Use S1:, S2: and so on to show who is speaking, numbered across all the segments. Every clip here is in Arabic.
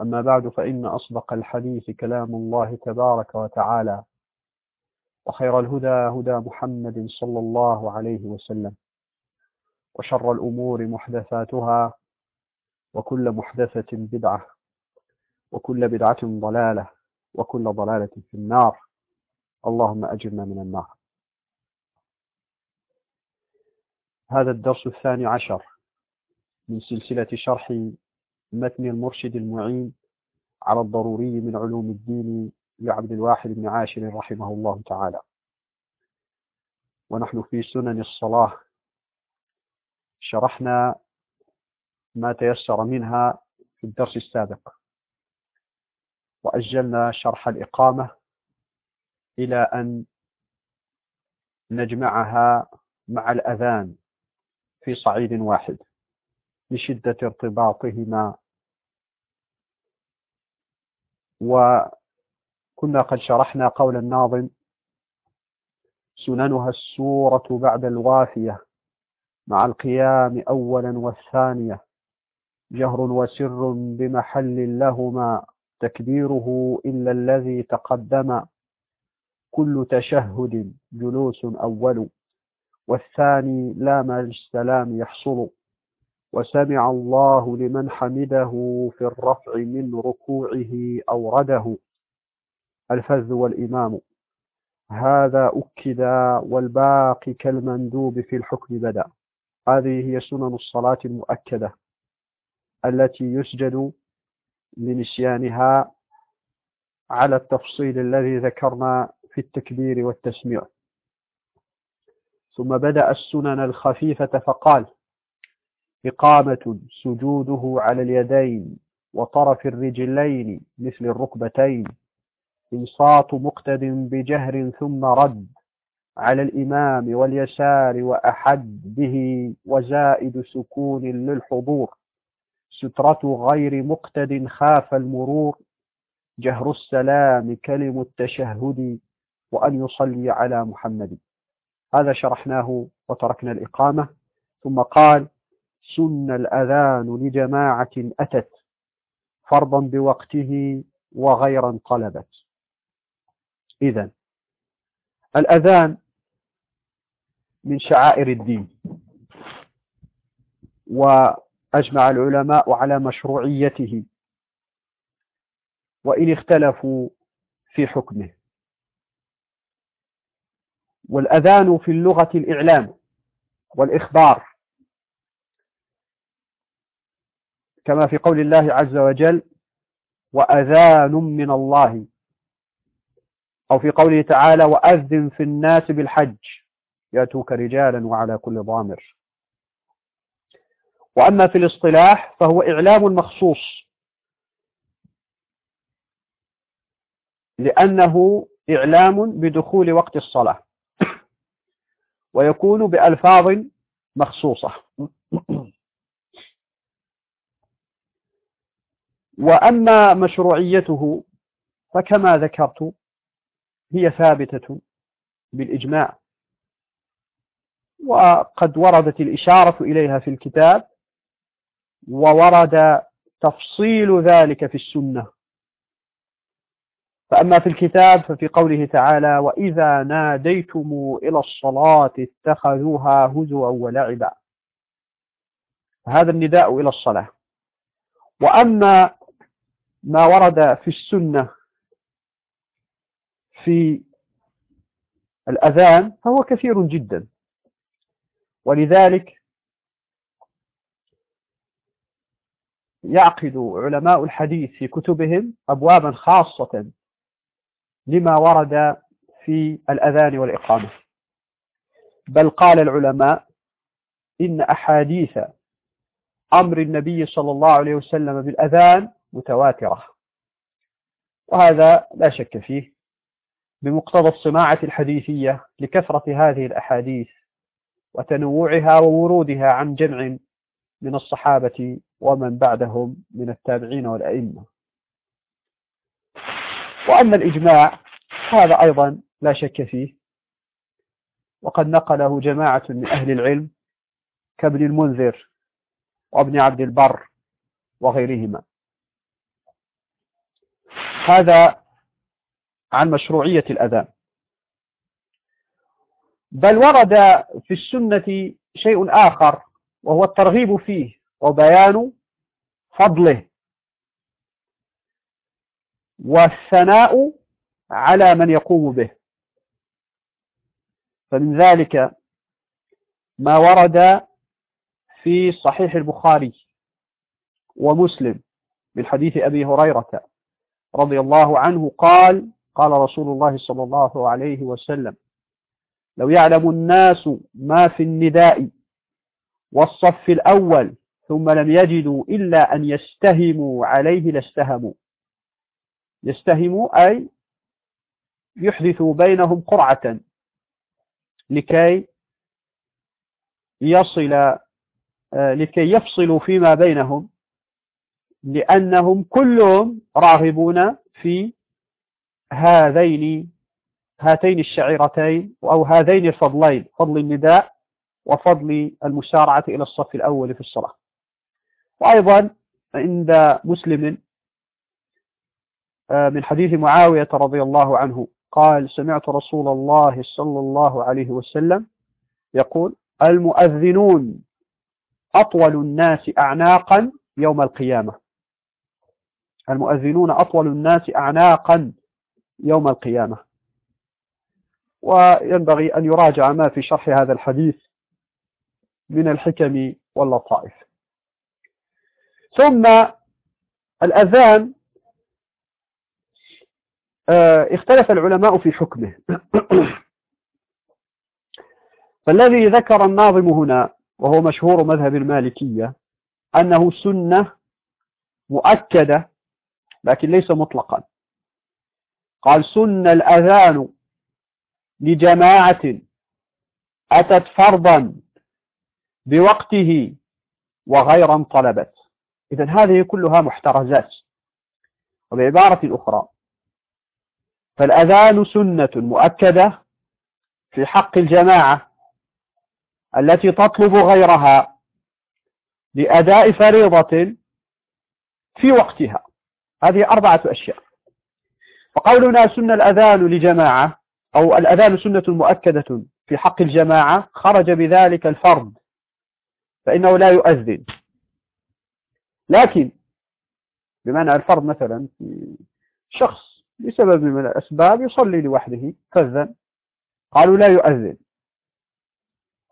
S1: أما بعد فإن أصدق الحديث كلام الله تبارك وتعالى وخير الهدى هدى محمد صلى الله عليه وسلم وشر الأمور محدثاتها وكل محدثة بدعة وكل بدعة ضلالة وكل ضلالة في النار. اللهم أجرنا من النار. هذا الدرس الثاني عشر من سلسلة شرح متن المرشد المعين على الضروري من علوم الدين لعبد الواحد بن عاشر رحمه الله تعالى. ونحن في سنن الصلاة. شرحنا ما تيسر منها في الدرس السابق. وأجلنا شرح الإقامة إلى أن نجمعها مع الأذان في صعيد واحد لشدة ارتباطهما وكنا قد شرحنا قول الناظم سننها السورة بعد الوافية مع القيام أولا والثانية. جهر وسر بمحل لهما تكبيره إلا الذي تقدم. كل تشهد جلوس أول والثاني لا ما السلام يحصل. وسمع الله لمن حمده في الرفع من ركوعه أورده. الفذ والإمام. هذا أكد والباقي كالمندوب في الحكم بدا. هذه هي سنن الصلاة المؤكدة التي يسجد لنسيانها على التفصيل الذي ذكرنا في التكبير والتسميع. ثم بدأ السنن الخفيفة فقال إقامة سجوده على اليدين وطرف الرجلين مثل الركبتين. إنصات مقتد بجهر ثم رد على الإمام واليسار وأحد به وزائد سكون للحضور. سترة غير مقتد خاف المرور. جهر السلام كلم التشهد وأن يصلي على محمد. هذا شرحناه وتركنا الإقامة. ثم قال سن الأذان لجماعة أتت فرضا بوقته وغيرا طلبت إذا الأذان من شعائر الدين وأجمع العلماء على مشروعيته وإن اختلفوا في حكمه. والأذان في اللغة الإعلام والإخبار كما في قول الله عز وجل وأذان من الله أو في قوله تعالى وأذن في الناس بالحج يأتوك رجالا وعلى كل ضامر. وأما في الاصطلاح فهو إعلام مخصوص لأنه إعلام بدخول وقت الصلاة ويكون بألفاظ مخصوصة. وأما مشروعيته فكما ذكرت هي ثابتة بالإجماع. وقد وردت الإشارة إليها في الكتاب وورد تفصيل ذلك في السنة. فأما في الكتاب ففي قوله تعالى وإذا ناديتم إلى الصلاة اتخذوها هزوا ولعبا. هذا النداء إلى الصلاة. وأما ما ورد في السنة في الأذان فهو كثير جدا. ولذلك يعقد علماء الحديث في كتبهم أبوابا خاصة لما ورد في الأذان والإقامة. بل قال العلماء إن أحاديث أمر النبي صلى الله عليه وسلم بالأذان متواترة. وهذا لا شك فيه بمقتضى الصناعة الحديثية لكثرة هذه الأحاديث وتنوعها وورودها عن جمع من الصحابة ومن بعدهم من التابعين والأئمة. وأما الإجماع هذا أيضا لا شك فيه. وقد نقله جماعة من أهل العلم كابن المنذر وابن عبد البر وغيرهما. هذا عن مشروعية الأذان. بل ورد في السنة شيء آخر وهو الترغيب فيه وبيان فضله. والثناء على من يقوم به. فمن ذلك ما ورد في صحيح البخاري ومسلم من حديث أبي هريرة. رضي الله عنه قال قال رسول الله صلى الله عليه وسلم لو يعلم الناس ما في النداء والصف الأول ثم لم يجدوا إلا أن يستهموا عليه لاستهموا. يستهموا أي يحدثوا بينهم قرعة لكي يصل آه، لكي يفصلوا فيما بينهم لأنهم كلهم راغبون في هذين هاتين الشعيرتين أو هذين الفضلين فضل النداء وفضل المسارعة إلى الصف الأول في الصلاة. وأيضا عند مسلم آه، من حديث معاوية رضي الله عنه قال سمعت رسول الله صلى الله عليه وسلم يقول المؤذنون أطول الناس أعناقا يوم القيامة. المؤذنون أطول الناس أعناقا يوم القيامة. وينبغي أن يراجع ما في شرح هذا الحديث من الحكم واللطائف. ثم الأذان آه، اختلف العلماء في حكمه. فالذي ذكر الناظم هنا وهو مشهور مذهب المالكية أنه سنة مؤكدة لكن ليس مطلقا. قال سن الأذان لجماعة أتت فرضا بوقته وغيرا طلبت. إذا هذه كلها محترزات. وبعبارة أخرى فالأذان سنة مؤكدة في حق الجماعة التي تطلب غيرها لأداء فريضة في وقتها. هذه أربعة أشياء. فقولنا سن الأذان لجماعة أو الأذان سنة مؤكدة في حق الجماعة خرج بذلك الفرد فإنه لا يؤذن. لكن بمعنى الفرد مثلا شخص بسبب من الأسباب يصلي لوحده فذن قالوا لا يؤذن.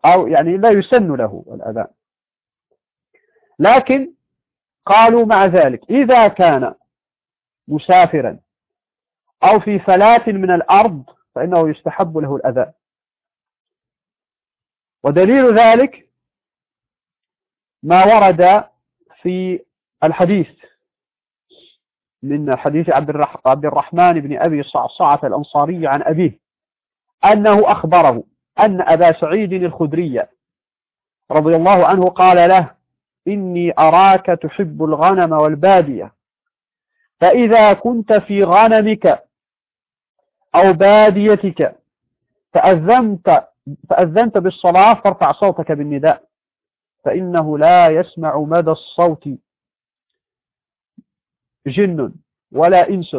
S1: أو يعني لا يسن له الأذان. لكن قالوا مع ذلك إذا كان مسافرا. أو في فلاة من الأرض فإنه يستحب له الأذان ودليل ذلك ما ورد في الحديث من حديث عبد الرحمن بن أبي صعصعة الأنصاري عن أبيه أنه أخبره أن أبا سعيد الخدري رضي الله عنه قال له إني أراك تحب الغنم والبادية. فإذا كنت في غنمك أو باديتك فأذنت, فأذنت بالصلاة فارفع صوتك بالنداء. فإنه لا يسمع مدى الصوت. جن ولا إنس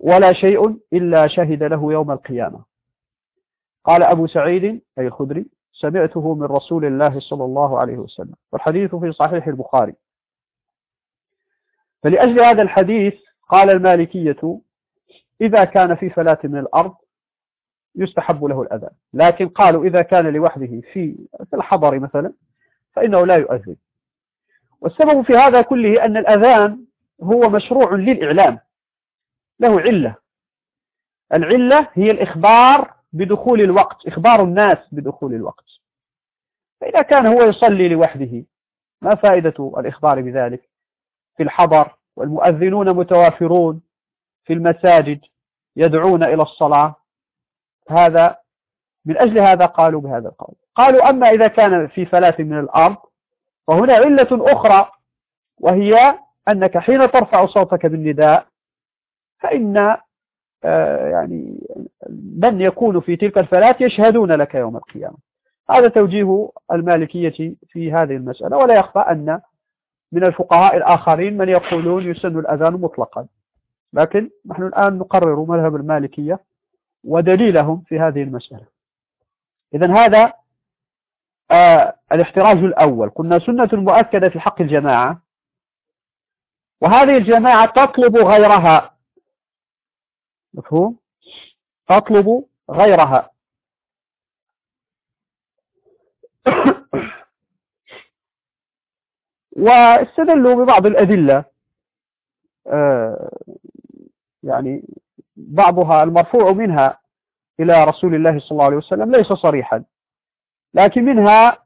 S1: ولا شيء إلا شهد له يوم القيامة. قال أبو سعيد أي الخدري سمعته من رسول الله صلى الله عليه وسلم. والحديث في صحيح البخاري. فلأجل هذا الحديث قال المالكية إذا كان في فلاة من الأرض يستحب له الأذان. لكن قالوا إذا كان لوحده في الحضر مثلا فإنه لا يؤذن. والسبب في هذا كله أن الأذان هو مشروع للإعلام له علة. العلة هي الإخبار بدخول الوقت إخبار الناس بدخول الوقت. فإذا كان هو يصلي لوحده ما فائدة الإخبار بذلك؟ في الحضر والمؤذنون متوافرون في المساجد يدعون إلى الصلاة. هذا من أجل هذا قالوا بهذا القول. قالوا أما إذا كان في فلاة من الأرض فهنا علة أخرى وهي أنك حين ترفع صوتك بالنداء فإن آه، يعني من يكون في تلك الفلاة يشهدون لك يوم القيامة. هذا توجيه المالكية في هذه المسألة. ولا يخفى أن من الفقهاء الآخرين من يقولون يسن الأذان مطلقا. لكن نحن الآن نقرر مذهب المالكية ودليلهم في هذه المسألة. إذا هذا آه الاحتراج الأول. قلنا سنة مؤكدة في حق الجماعة. وهذه الجماعة تطلب غيرها. مفهوم؟ تطلب غيرها. واستدلوا ببعض الأدلة. آه، يعني بعضها المرفوع منها إلى رسول الله صلى الله عليه وسلم ليس صريحا. لكن منها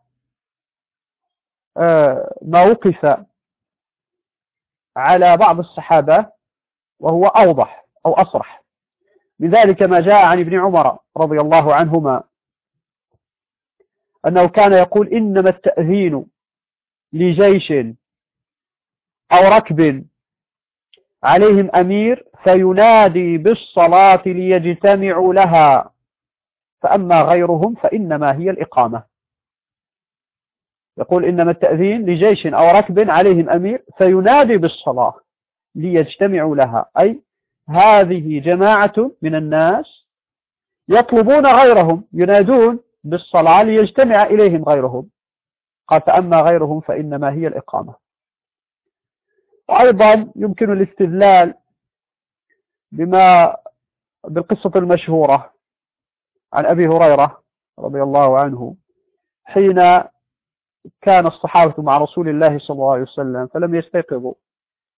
S1: آه، ما وقف على بعض الصحابة وهو أوضح أو أصرح. بذلك ما جاء عن ابن عمر رضي الله عنهما أنه كان يقول إنما التأذين لجيش أو ركب عليهم أمير فينادي بالصلاة ليجتمعوا لها. فأما غيرهم فإنما هي الإقامة. يقول إنما التأذين لجيش أو ركب عليهم أمير فينادي بالصلاة ليجتمعوا لها. أي هذه جماعة من الناس يطلبون غيرهم ينادون بالصلاة ليجتمع إليهم غيرهم. قال فأما غيرهم فإنما هي الإقامة. وأيضا يمكن الاستدلال بما بالقصة المشهورة عن أبي هريرة رضي الله عنه حين كان الصحابة مع رسول الله صلى الله عليه وسلم فلم يستيقظوا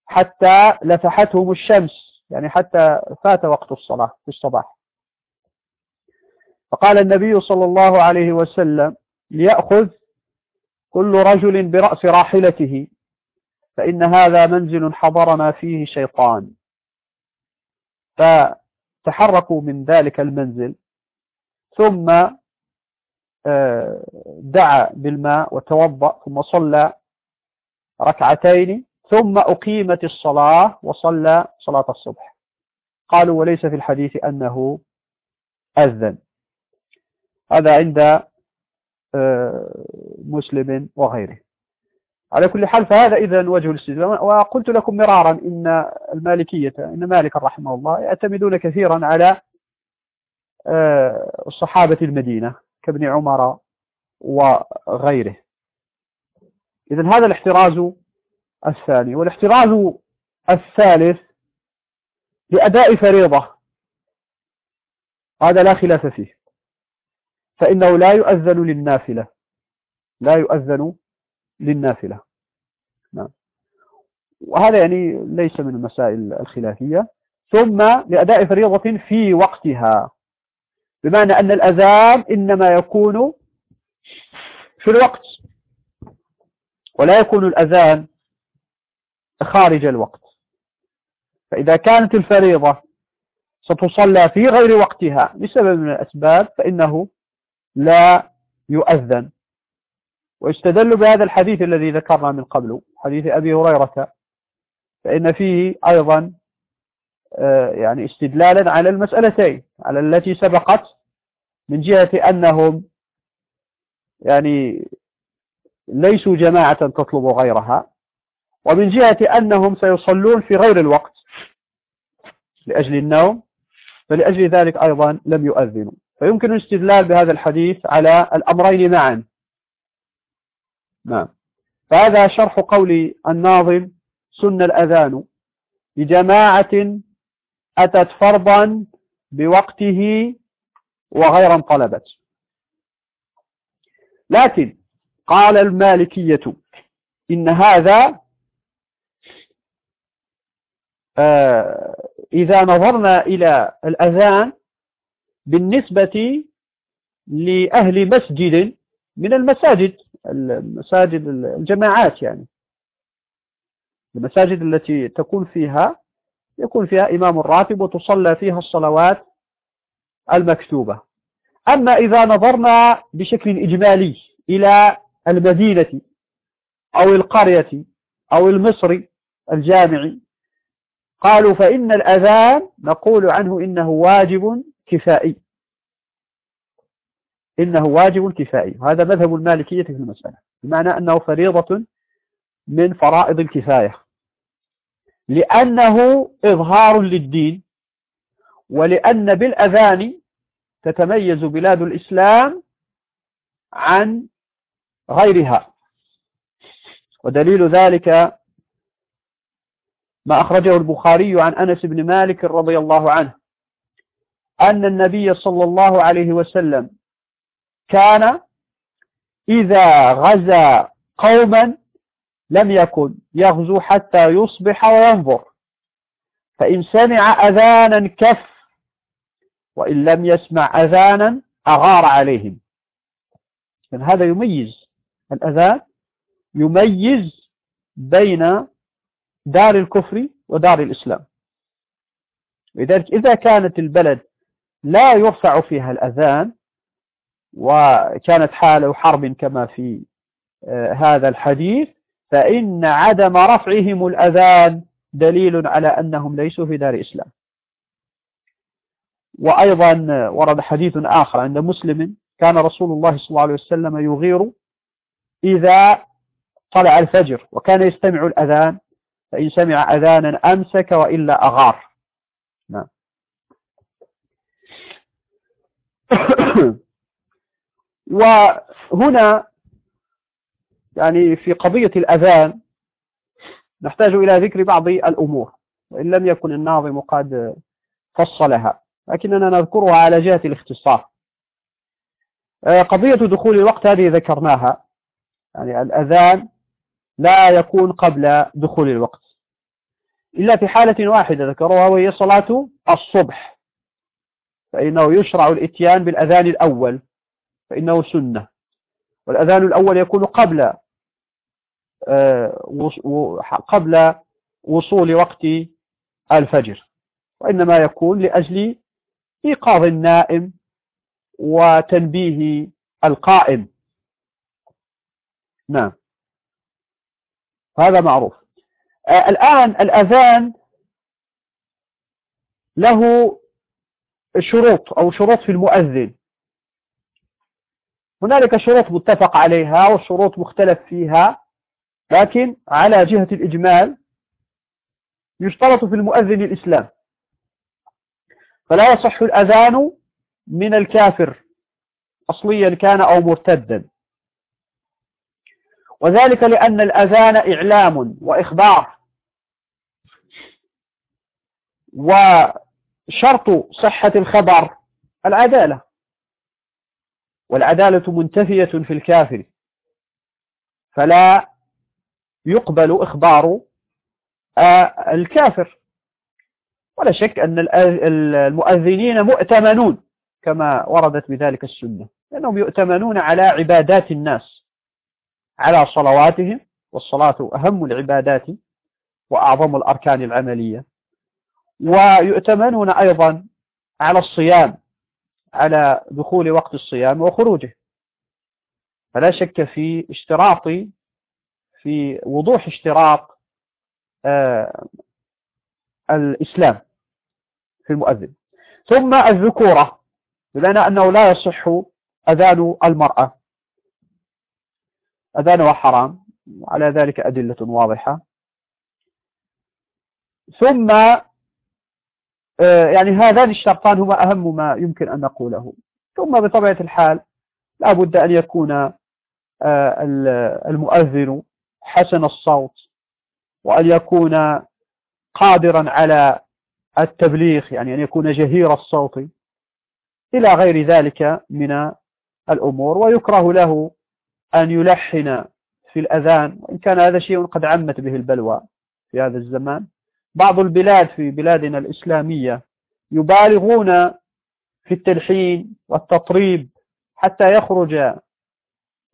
S1: حتى لفحتهم الشمس يعني حتى فات وقت الصلاة في الصباح. فقال النبي صلى الله عليه وسلم ليأخذ كل رجل برأس راحلته فإن هذا منزل حضرنا فيه شيطان. فتحركوا من ذلك المنزل ثم آه، دعا بالماء وتوضأ ثم صلى ركعتين ثم أقيمت الصلاة وصلى صلاة الصبح. قالوا وليس في الحديث أنه أذن. هذا عند مسلم وغيره. على كل حال فهذا إذا وجه الاستدلال. وقلت لكم مرارا إن المالكية إن مالك رحمه الله يعتمدون كثيرا على آه، الصحابة المدينة كابن عمر وغيره. إذا هذا الاحتراز الثاني. والاحتراز الثالث لأداء فريضة. هذا لا خلاف فيه. فإنه لا يؤذن للنافلة. لا يؤذن للنافلة. نعم. وهذا يعني ليس من المسائل الخلافية. ثم لأداء فريضة في وقتها. بمعنى أن الأذان إنما يكون في الوقت. ولا يكون الأذان خارج الوقت. فإذا كانت الفريضة ستصلى في غير وقتها لسبب من الأسباب فإنه لا يؤذن. واستدلوا بهذا الحديث الذي ذكرنا من قبل حديث أبي هريرة فإن فيه أيضا آه، يعني استدلالا على المسألتين على التي سبقت من جهة أنهم يعني ليسوا جماعة تطلب غيرها ومن جهة أنهم سيصلون في غير الوقت لأجل النوم فلأجل ذلك أيضا لم يؤذنوا. فيمكن الاستدلال بهذا الحديث على الأمرين معا. نعم. فهذا شرح قول الناظم سن الأذان لجماعة أتت فرضا بوقته وغيرا طلبت لكن قال المالكية إن هذا آه، إذا نظرنا إلى الأذان بالنسبة لأهل مسجد من المساجد المساجد الجماعات يعني. المساجد التي تكون فيها يكون فيها إمام راتب وتصلى فيها الصلوات المكتوبة. أما إذا نظرنا بشكل إجمالي إلى المدينة أو القرية أو المصري الجامعي قالوا فإن الأذان نقول عنه إنه واجب كفائي. إنه واجب كفائي. هذا مذهب المالكية في المسألة. بمعنى أنه فريضة من فرائض الكفاية. لأنه إظهار للدين ولأن بالأذان تتميز بلاد الإسلام عن غيرها. ودليل ذلك ما أخرجه البخاري عن أنس بن مالك رضي الله عنه. أن النبي صلى الله عليه وسلم كان إذا غزا قوما لم يكن يغزو حتى يصبح وينظر. فإن سمع أذانا كف وإن لم يسمع أذانا أغار عليهم. هذا يميز الأذان يميز بين دار الكفر ودار الإسلام. لذلك إذا كانت البلد لا يرفع فيها الأذان وكانت حالة حرب كما في آه، هذا الحديث فإن عدم رفعهم الأذان دليل على أنهم ليسوا في دار إسلام وأيضا ورد حديث آخر عند مسلم كان رسول الله صلى الله عليه وسلم يغير إذا طلع الفجر وكان يستمع الأذان فإن سمع أذانا أمسك وإلا أغار نعم وهنا يعني في قضية الأذان نحتاج إلى ذكر بعض الأمور وإن لم يكن الناظم قد فصلها لكننا نذكرها على جهة الاختصار. آه، قضية دخول الوقت هذه ذكرناها. يعني الأذان لا يكون قبل دخول الوقت إلا في حالة واحدة ذكروها وهي صلاة الصبح. فإنه يشرع الإتيان بالأذان الأول فإنه سنة. والأذان الأول يكون قبل آه، قبل وصول وقت الفجر وإنما يكون لأجل إيقاظ النائم وتنبيه القائم. نعم. هذا معروف. آه، الآن الأذان له شروط أو شروط في المؤذن. هنالك شروط متفق عليها وشروط مختلف فيها لكن على جهة الإجمال يشترط في المؤذن الإسلام. فلا يصح الأذان من الكافر أصليا كان أو مرتدا. وذلك لأن الأذان إعلام وإخبار. وشرط صحة الخبر العدالة. والعدالة منتفية في الكافر. فلا يقبل إخبار الكافر. ولا شك أن المؤذنين مؤتمنون كما وردت بذلك السنة. لأنهم يؤتمنون على عبادات الناس على صلواتهم. والصلاة أهم العبادات وأعظم الأركان العملية. ويؤتمنون أيضا على الصيام على دخول وقت الصيام وخروجه. فلا شك في اشتراط في وضوح اشتراط آه الإسلام في المؤذن. ثم الذكورة بمعنى أنه لا يصح أذان المرأة. أذانها حرام على ذلك أدلة واضحة. ثم يعني هذان الشرطان هما أهم ما يمكن أن نقوله. ثم بطبيعة الحال لا بد أن يكون آه، المؤذن حسن الصوت وأن يكون قادرا على التبليغ يعني أن يكون جهير الصوت إلى غير ذلك من الأمور. ويكره له أن يلحن في الأذان وإن كان هذا شيء قد عمت به البلوى في هذا الزمان. بعض البلاد في بلادنا الإسلامية يبالغون في التلحين والتطريب حتى يخرج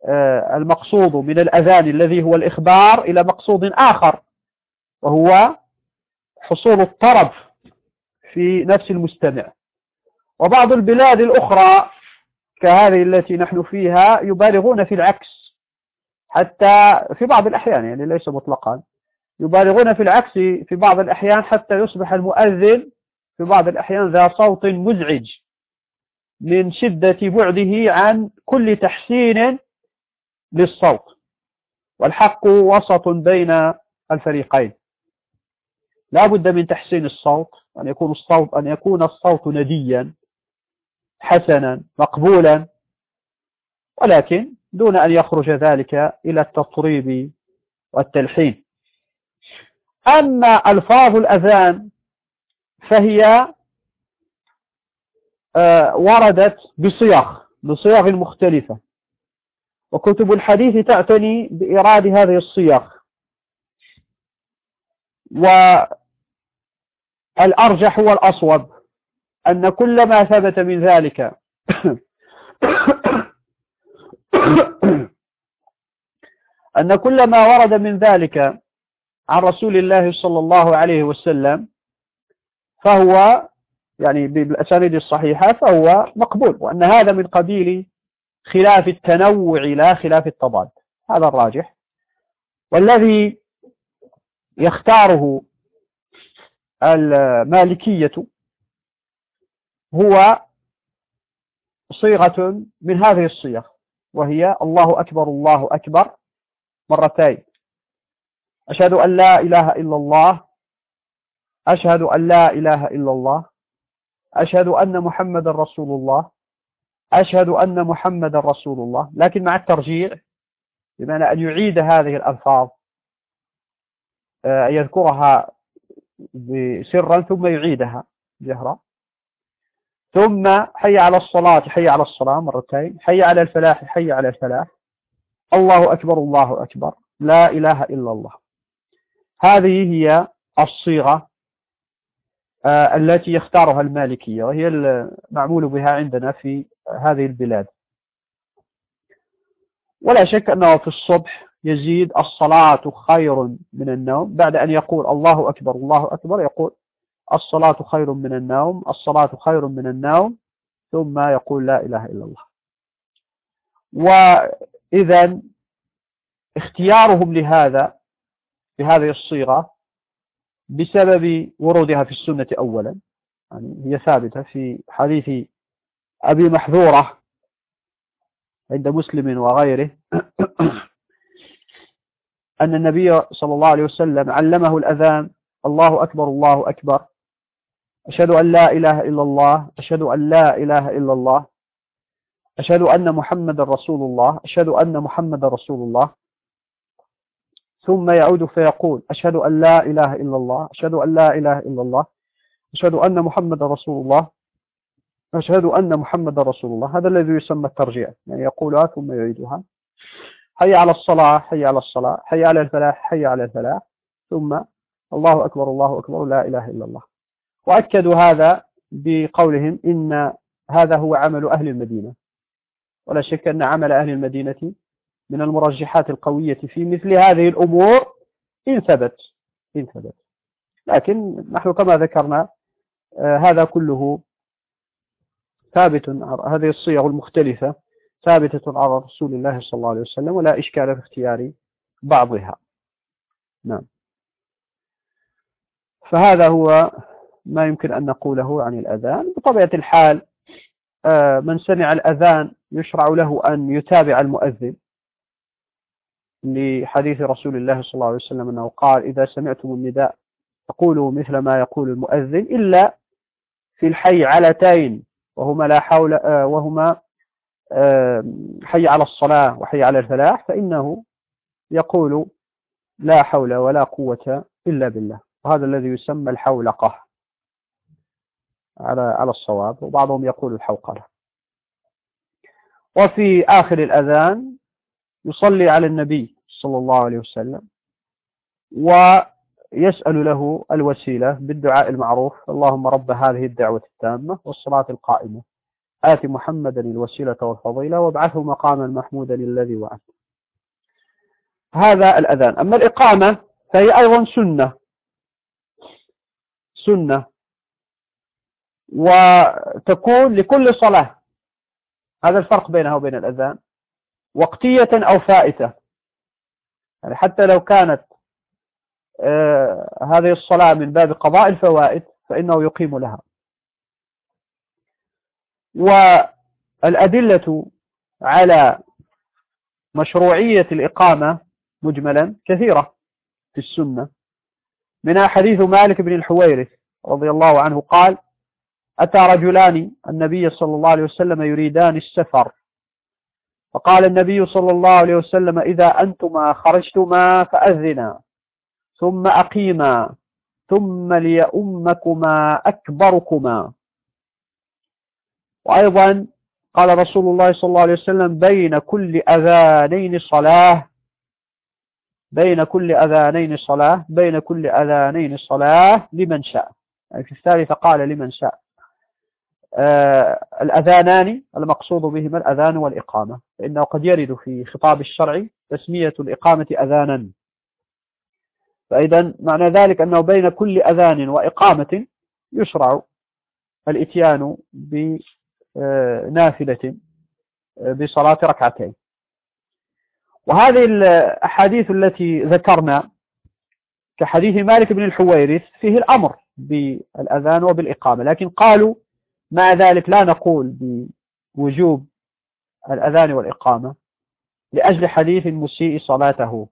S1: آه، المقصود من الأذان الذي هو الإخبار إلى مقصود آخر وهو حصول الطرب في نفس المستمع. وبعض البلاد الأخرى كهذه التي نحن فيها يبالغون في العكس حتى في بعض الأحيان يعني ليس مطلقا. يبالغون في العكس في بعض الأحيان حتى يصبح المؤذن في بعض الأحيان ذا صوت مزعج من شدة بعده عن كل تحسين للصوت. والحق وسط بين الفريقين. لا بد من تحسين الصوت أن يكون الصوت أن يكون الصوت نديا حسنا مقبولا. ولكن دون أن يخرج ذلك إلى التطريب والتلحين. أما ألفاظ الأذان فهي آه، وردت بصيغ بصيغ مختلفة. وكتب الحديث تعتني بإيراد هذه الصيغ والأرجح والأصوب أن كل ما ثبت من ذلك أن كل ما ورد من ذلك عن رسول الله صلى الله عليه وسلم فهو يعني بالأسانيد الصحيحة فهو مقبول وأن هذا من قبيل خلاف التنوع لا خلاف التضاد هذا الراجح. والذي يختاره المالكية هو صيغة من هذه الصيغ وهي الله أكبر الله أكبر مرتين. أشهد أن لا إله إلا الله. أشهد أن لا إله إلا الله. أشهد أن محمد رسول الله. أشهد أن محمد رسول الله. لكن مع الترجيع بمعنى أن يعيد هذه الألفاظ آه، يذكرها سرا ثم يعيدها جهرا. ثم حي على الصلاة حي على الصلاة مرتين. حي على الفلاح حي على الفلاح. الله أكبر الله أكبر. لا إله إلا الله. هذه هي الصيغة آه، التي يختارها المالكية وهي المعمول بها عندنا في هذه البلاد. ولا شك أنه في الصبح يزيد الصلاة خير من النوم. بعد أن يقول الله أكبر الله أكبر يقول الصلاة خير من النوم الصلاة خير من النوم ثم يقول لا إله إلا الله. وإذا اختيارهم لهذا بهذه الصيغة بسبب ورودها في السنة أولا. يعني هي ثابتة في حديث أبي محذورة عند مسلم وغيره أن النبي صلى الله عليه وسلم علمه الأذان الله أكبر الله أكبر. أشهد أن لا إله إلا الله. أشهد أن لا إله إلا الله. أشهد أن محمد رسول الله. أشهد أن محمد رسول الله. ثم يعود فيقول أشهد أن لا إله إلا الله أشهد أن لا إله إلا الله أشهد أن محمد رسول الله أشهد أن محمد رسول الله. هذا الذي يسمى الترجيع يعني يقولها ثم يعيدها. حي على الصلاة حي على الصلاة حي على الفلاح حي على الفلاح. ثم الله أكبر الله أكبر لا إله إلا الله. وأكدوا هذا بقولهم إن هذا هو عمل أهل المدينة. ولا شك أن عمل أهل المدينة من المرجحات القوية في مثل هذه الأمور إن ثبت إن ثبت. لكن نحن كما ذكرنا آه، هذا كله ثابت هذه الصيغ المختلفة ثابتة على رسول الله صلى الله عليه وسلم ولا إشكال في اختيار بعضها. نعم. فهذا هو ما يمكن أن نقوله عن الأذان. بطبيعة الحال آه، من سمع الأذان يشرع له أن يتابع المؤذن. لحديث رسول الله صلى الله عليه وسلم أنه قال إذا سمعتم النداء فقولوا مثل ما يقول المؤذن إلا في الحي علتين وهما لا حول آه، وهما آه، حي على الصلاة وحي على الفلاح فإنه يقول لا حول ولا قوة إلا بالله. وهذا الذي يسمى الحولقة على على الصواب وبعضهم يقول الحوقلة وفي آخر الأذان يصلي على النبي صلى الله عليه وسلم ويسأل له الوسيلة بالدعاء المعروف اللهم رب هذه الدعوة التامة والصلاة القائمة آت محمدا الوسيلة والفضيلة وابعثه مقاما محمودا الذي وعد هذا الأذان. أما الإقامة فهي أيضا سنة. سنة. وتكون لكل صلاة. هذا الفرق بينها وبين الأذان. وقتية أو فائتة. يعني حتى لو كانت آه هذه الصلاة من باب قضاء الفوائد فإنه يقيم لها. والأدلة على مشروعية الإقامة مجملا كثيرة في السنة. منها حديث مالك بن الحويرث رضي الله عنه قال أتى رجلان النبي صلى الله عليه وسلم يريدان السفر فقال النبي صلى الله عليه وسلم إذا أنتما خرجتما فأذنا ثم أقيما ثم ليؤمكما أكبركما. وأيضا قال رسول الله صلى الله عليه وسلم بين كل أذانين صلاة بين كل أذانين صلاة بين كل أذانين صلاة لمن شاء. يعني في الثالثة قال لمن شاء. الأذانان المقصود بهما الأذان والإقامة فإنه قد يرد في خطاب الشرع تسمية الإقامة أذانا. فإذا معنى ذلك أنه بين كل أذان وإقامة يشرع الإتيان بنافلة آه، بصلاة ركعتين. وهذه الأحاديث التي ذكرنا كحديث مالك بن الحويرث فيه الأمر بالأذان وبالإقامة لكن قالوا مع ذلك لا نقول بوجوب الأذان والإقامة لأجل حديث المسيء صلاته.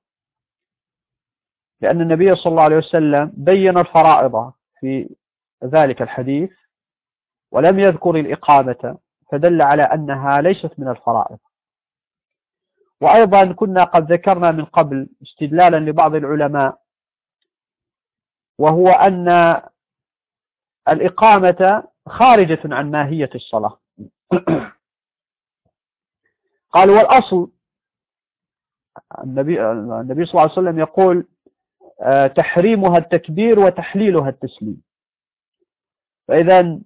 S1: لأن النبي صلى الله عليه وسلم بين الفرائض في ذلك الحديث ولم يذكر الإقامة فدل على أنها ليست من الفرائض. وأيضا كنا قد ذكرنا من قبل استدلالا لبعض العلماء وهو أن الإقامة خارجة عن ماهية الصلاة. قال والأصل النبي, النبي صلى الله عليه وسلم يقول آه، تحريمها التكبير وتحليلها التسليم. فإذا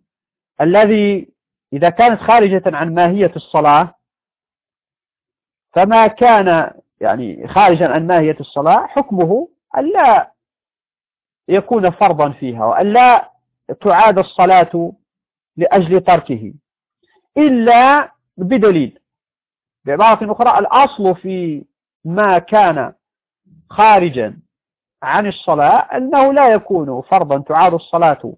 S1: الذي إذا كانت خارجة عن ماهية الصلاة فما كان يعني خارجا عن ماهية الصلاة حكمه ألا يكون فرضا فيها وألا تعاد الصلاة لأجل تركه. إلا بدليل. بعبارة أخرى الأصل في ما كان خارجا عن الصلاة أنه لا يكون فرضا تعاد الصلاة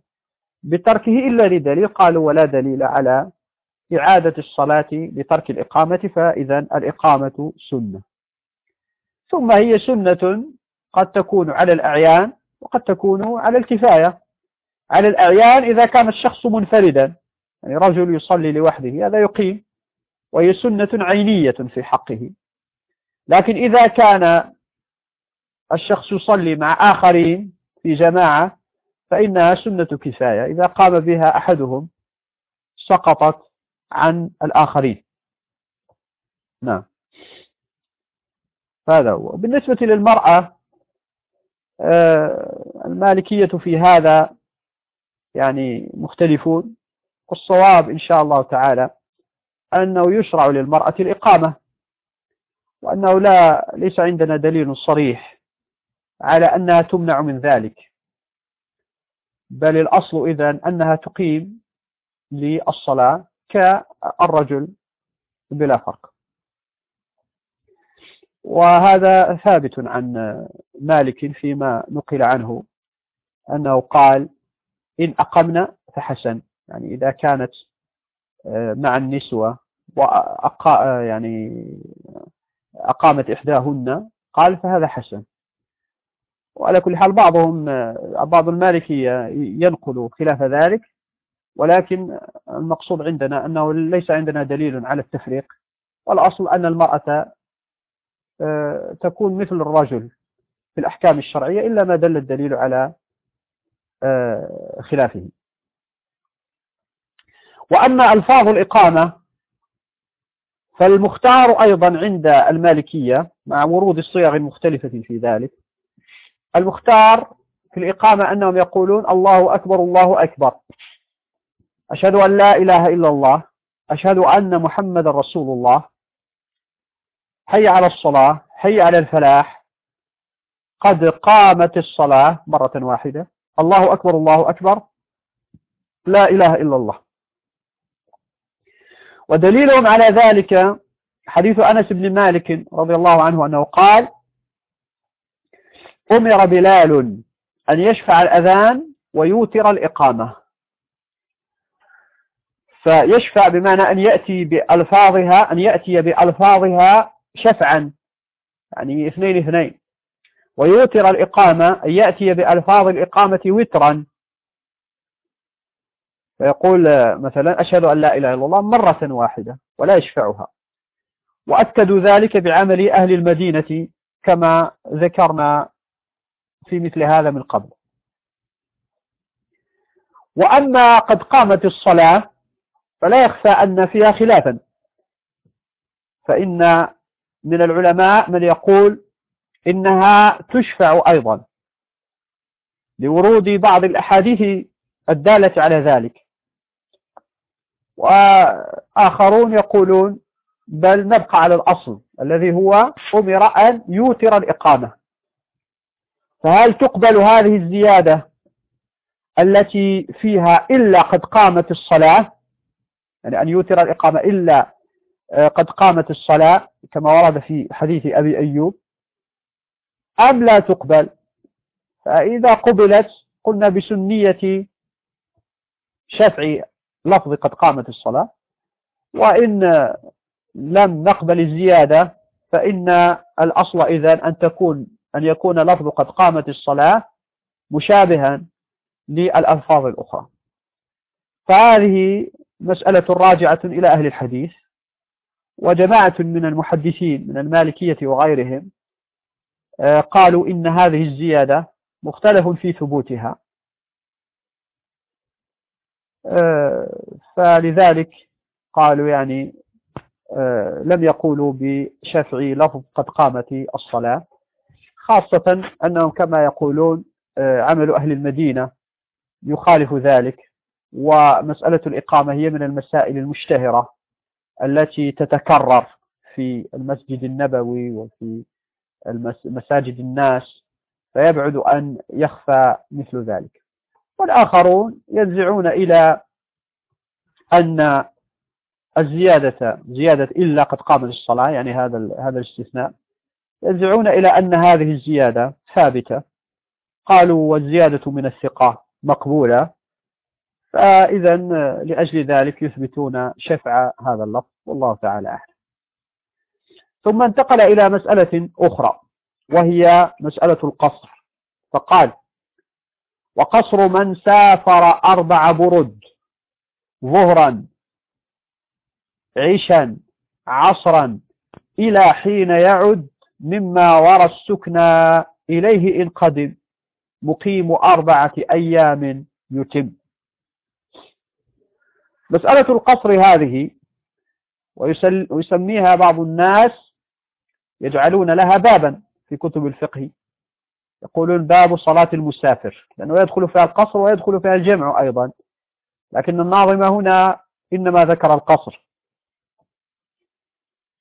S1: بتركه إلا لدليل. قالوا ولا دليل على إعادة الصلاة لترك الإقامة فإذا الإقامة سنة. ثم هي سنة قد تكون على الأعيان وقد تكون على الكفاية. على الأعيان إذا كان الشخص منفردا يعني رجل يصلي لوحده هذا يقيم وهي سنة عينية في حقه. لكن إذا كان الشخص يصلي مع آخرين في جماعة فإنها سنة كفاية. إذا قام بها أحدهم سقطت عن الآخرين. نعم. هذا هو. بالنسبة للمرأة آه، المالكية في هذا يعني مختلفون والصواب إن شاء الله تعالى أنه يشرع للمرأة الإقامة وأنه لا ليس عندنا دليل صريح على أنها تمنع من ذلك. بل الأصل إذن أنها تقيم للصلاة كالرجل بلا فرق. وهذا ثابت عن مالك فيما نقل عنه أنه قال إن أقمنا فحسن. يعني إذا كانت آه، مع النسوة وأقا يعني أقامت إحداهن قال فهذا حسن. وعلى كل حال بعضهم آه، بعض المالكية ينقل خلاف ذلك ولكن المقصود عندنا أنه ليس عندنا دليل على التفريق والأصل أن المرأة آه، تكون مثل الرجل في الأحكام الشرعية إلا ما دل الدليل على آه، خلافه. وأما ألفاظ الإقامة فالمختار أيضا عند المالكية مع ورود الصيغ المختلفة في ذلك. المختار في الإقامة أنهم يقولون الله أكبر الله أكبر. أشهد أن لا إله إلا الله. أشهد أن محمد رسول الله. حي على الصلاة حي على الفلاح. قد قامت الصلاة مرة واحدة. الله أكبر الله أكبر. لا إله إلا الله. ودليلهم على ذلك حديث أنس بن مالك رضي الله عنه أنه قال أمر بلال أن يشفع الأذان ويوتر الإقامة. فيشفع بمعنى أن يأتي بألفاظها أن يأتي بألفاظها شفعا يعني اثنين اثنين. ويوتر الإقامة أن يأتي بألفاظ الإقامة وترا. فيقول مثلا أشهد أن لا إله إلا الله مرة واحدة ولا يشفعها. وأكدوا ذلك بعمل أهل المدينة كما ذكرنا في مثل هذا من قبل. وأما قد قامت الصلاة فلا يخفى أن فيها خلافا. فإن من العلماء من يقول إنها تشفع أيضا لورود بعض الأحاديث الدالة على ذلك. وآخرون يقولون بل نبقى على الأصل الذي هو أمر أن يوتر الإقامة. فهل تقبل هذه الزيادة التي فيها إلا قد قامت الصلاة؟ يعني أن يوتر الإقامة إلا آه، قد قامت الصلاة كما ورد في حديث أبي أيوب أم لا تقبل؟ فإذا قبلت قلنا بسنية شفع لفظ قد قامت الصلاة وإن لم نقبل الزيادة فإن الأصل إذن أن تكون أن يكون لفظ قد قامت الصلاة مشابها للألفاظ الأخرى. فهذه مسألة راجعة إلى أهل الحديث وجماعة من المحدثين من المالكية وغيرهم قالوا إن هذه الزيادة مختلف في ثبوتها. آه، فلذلك قالوا يعني آه، لم يقولوا بشفع لفظ قد قامت الصلاة خاصة أنهم كما يقولون عمل أهل المدينة يخالف ذلك ومسألة الإقامة هي من المسائل المشتهرة التي تتكرر في المسجد النبوي وفي مساجد الناس فيبعد أن يخفى مثل ذلك. والآخرون ينزعون إلى أن الزيادة زيادة إلا قد قامت الصلاة يعني هذا هذا الاستثناء. ينزعون إلى أن هذه الزيادة ثابتة. قالوا والزيادة من الثقة مقبولة. فإذا لأجل ذلك يثبتون شفع هذا اللفظ. والله تعالى أعلم. ثم انتقل إلى مسألة أخرى وهي مسألة القصر. فقال وقصر من سافر أربع برد ظهرا عشا عصرا إلى حين يعد مما ورى السكنى إليه إن قدم مقيم أربعة أيام يتم. مسألة القصر هذه ويسميها بعض الناس يجعلون لها بابا في كتب الفقه. يقولون باب صلاة المسافر لأنه يدخل فيها القصر ويدخل فيها الجمع أيضا. لكن الناظم هنا إنما ذكر القصر.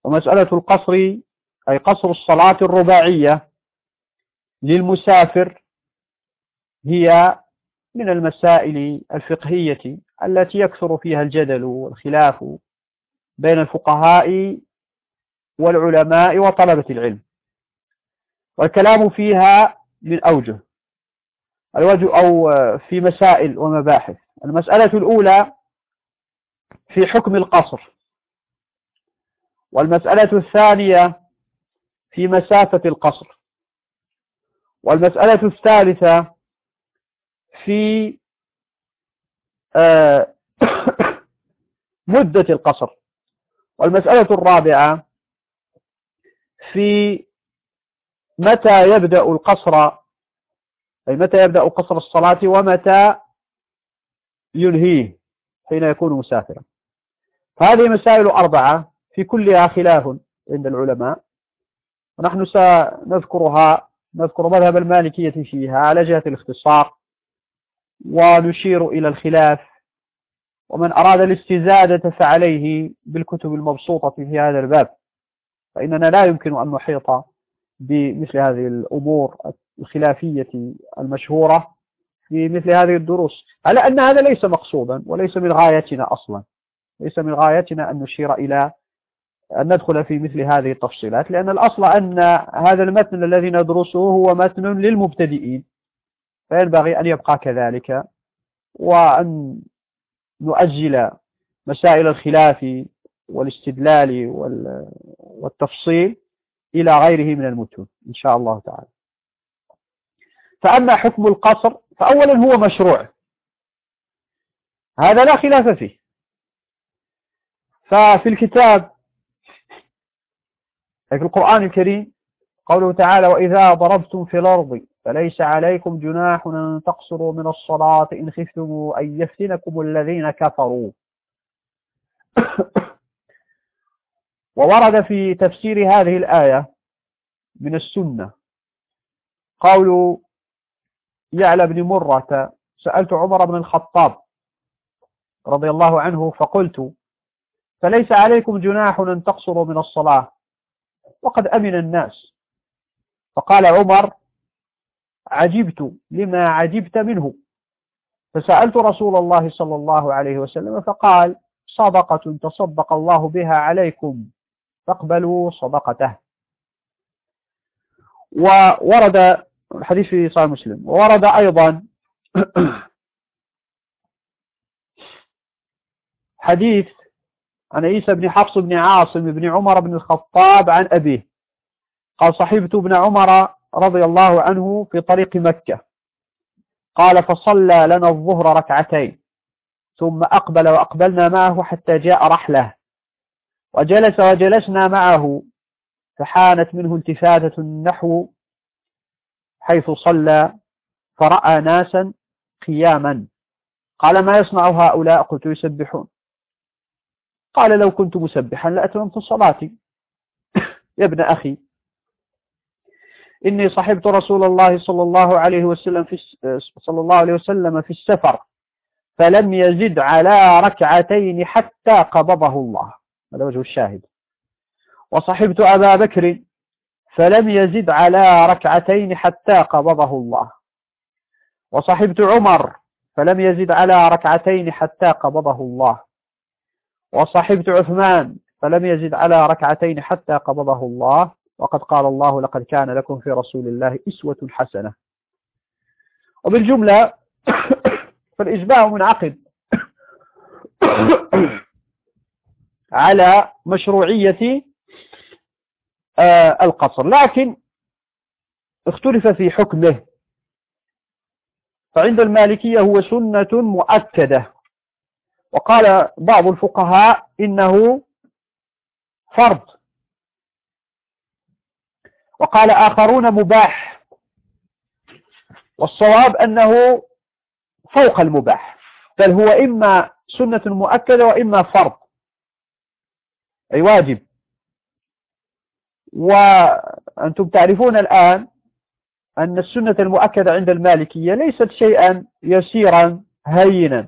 S1: ومسألة القصر أي قصر الصلاة الرباعية للمسافر هي من المسائل الفقهية التي يكثر فيها الجدل والخلاف بين الفقهاء والعلماء وطلبة العلم. والكلام فيها من أوجه. الوجه أو في مسائل ومباحث. المسألة الأولى في حكم القصر. والمسألة الثانية في مسافة القصر. والمسألة الثالثة في آه، مدة القصر. والمسألة الرابعة في متى يبدأ القصر؟ أي متى يبدأ قصر الصلاة ومتى ينهيه حين يكون مسافرا؟ هذه مسائل أربعة في كلها خلاف عند العلماء. ونحن سنذكرها نذكر مذهب المالكية فيها على جهة الاختصار ونشير إلى الخلاف. ومن أراد الاستزادة فعليه بالكتب المبسوطة في هذا الباب. فإننا لا يمكن أن نحيط بمثل هذه الأمور الخلافية المشهورة في مثل هذه الدروس. على أن هذا ليس مقصودا وليس من غايتنا أصلا. ليس من غايتنا أن نشير إلى أن ندخل في مثل هذه التفصيلات لأن الأصل أن هذا المتن الذي ندرسه هو متن للمبتدئين. فينبغي أن يبقى كذلك وأن نؤجل مسائل الخلاف والاستدلال والتفصيل إلى غيره من المتون إن شاء الله تعالى. فأما حكم القصر فأولا هو مشروع. هذا لا خلاف فيه. ففي الكتاب في القرآن الكريم قوله تعالى وإذا ضربتم في الأرض فليس عليكم جناح أن تقصروا من الصلاة إن خفتم أن يفتنكم الذين كفروا. وورد في تفسير هذه الآية من السنة. قول يعلى بن مرة سألت عمر بن الخطاب رضي الله عنه فقلت فليس عليكم جناح أن تقصروا من الصلاة؟ وقد أمن الناس. فقال عمر عجبت لما عجبت منه. فسألت رسول الله صلى الله عليه وسلم فقال صدقة تصدق الله بها عليكم. فاقبلوا صدقته. وورد الحديث في صحيح مسلم. وورد أيضا حديث عن عيسى بن حفص بن عاصم بن عمر بن الخطاب عن أبيه. قال صحبت ابن عمر رضي الله عنه في طريق مكة. قال فصلى لنا الظهر ركعتين ثم أقبل وأقبلنا معه حتى جاء رحلة. وجلس وجلسنا معه فحانت منه التفاتة النحو حيث صلى فرأى ناسا قياما. قال ما يصنع هؤلاء؟ قلت يسبحون. قال لو كنت مسبحا لأتممت صلاتي يا ابن أخي إني صحبت رسول الله صلى الله عليه وسلم في صلى الله عليه وسلم في السفر فلم يزد على ركعتين حتى قبضه الله. هذا وجه الشاهد. وصحبت أبا بكر فلم يزد على ركعتين حتى قبضه الله. وصحبت عمر فلم يزد على ركعتين حتى قبضه الله. وصحبت عثمان فلم يزد على ركعتين حتى قبضه الله. وقد قال الله لقد كان لكم في رسول الله إسوة حسنة. وبالجملة فالإجماع منعقد. على مشروعية آه، القصر. لكن اختلف في حكمه. فعند المالكية هو سنة مؤكدة. وقال بعض الفقهاء إنه فرض. وقال آخرون مباح. والصواب أنه فوق المباح. بل هو إما سنة مؤكدة وإما فرض. أي واجب. وأنتم تعرفون الآن أن السنة المؤكدة عند المالكية ليست شيئا يسيرا هينا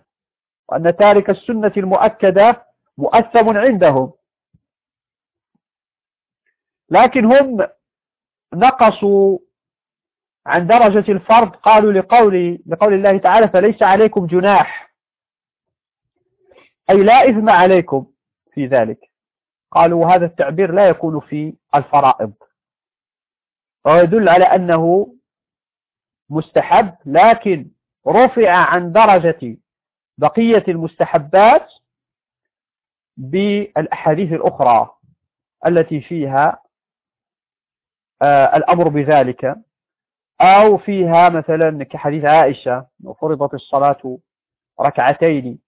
S1: وأن تارك السنة المؤكدة مؤثم عندهم. لكن هم نقصوا عن درجة الفرض قالوا لقول, لقول الله تعالى فليس عليكم جناح. أي لا إثم عليكم في ذلك. قالوا هذا التعبير لا يكون في الفرائض. وهو يدل على أنه مستحب لكن رفع عن درجة بقية المستحبات بالأحاديث الأخرى التي فيها آه، الأمر بذلك أو فيها مثلا كحديث عائشة وفرضت الصلاة ركعتين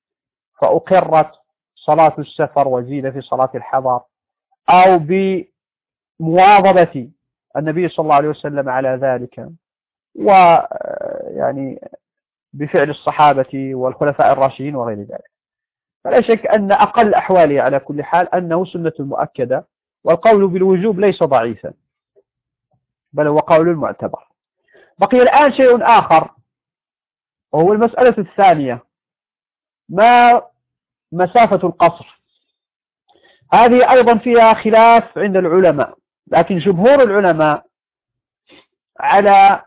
S1: فأقرت صلاة السفر وزيد في صلاة الحضر أو بمواظبة النبي صلى الله عليه وسلم على ذلك. ويعني بفعل الصحابة والخلفاء الراشدين وغير ذلك. فلا شك أن أقل أحواله على كل حال أنه سنة مؤكدة والقول بالوجوب ليس ضعيفا بل هو قول معتبر. بقي الآن شيء آخر وهو المسألة الثانية. ما مسافة القصر. هذه أيضا فيها خلاف عند العلماء لكن جمهور العلماء على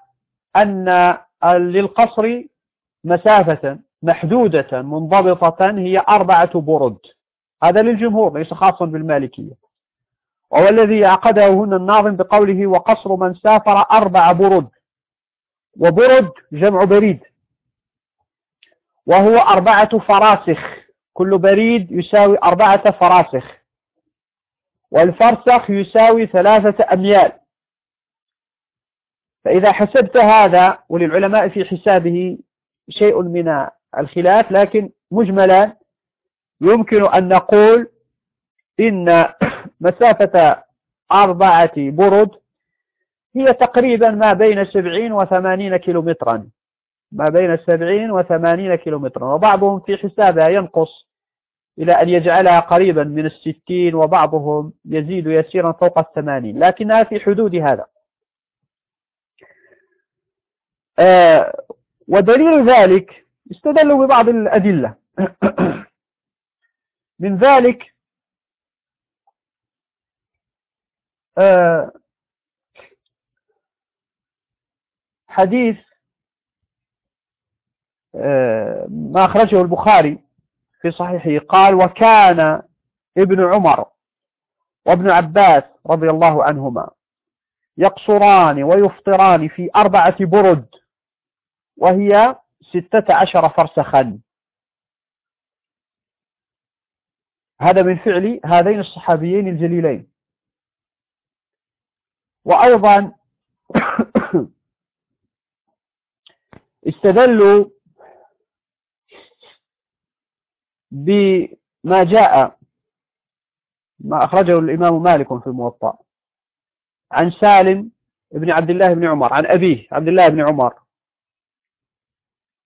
S1: أن للقصر مسافة محدودة منضبطة هي أربعة برد. هذا للجمهور ليس خاصا بالمالكية. وهو الذي عقده هنا الناظم بقوله وقصر من سافر أربع برد. وبرد جمع بريد. وهو أربعة فراسخ. كل بريد يساوي أربعة فراسخ والفرسخ يساوي ثلاثة أميال. فإذا حسبت هذا وللعلماء في حسابه شيء من الخلاف لكن مجملا يمكن أن نقول إن مسافة أربعة برد هي تقريبا ما بين سبعين وثمانين كيلومترا. ما بين السبعين وثمانين كيلومترا وبعضهم في حسابها ينقص إلى أن يجعلها قريبا من الستين وبعضهم يزيد يسيرا فوق الثمانين لكنها في حدود هذا. آه ودليل ذلك استدلوا ببعض الأدلة. من ذلك آه حديث ما أخرجه البخاري في صحيحه. قال وكان ابن عمر وابن عباس رضي الله عنهما يقصران ويفطران في أربعة برد وهي ستة عشر فرسخا. هذا من فعل هذين الصحابيين الجليلين. وأيضا استدلوا بما جاء ما أخرجه الإمام مالك في الموطأ. عن سالم بن عبد الله بن عمر عن أبيه عبد الله بن عمر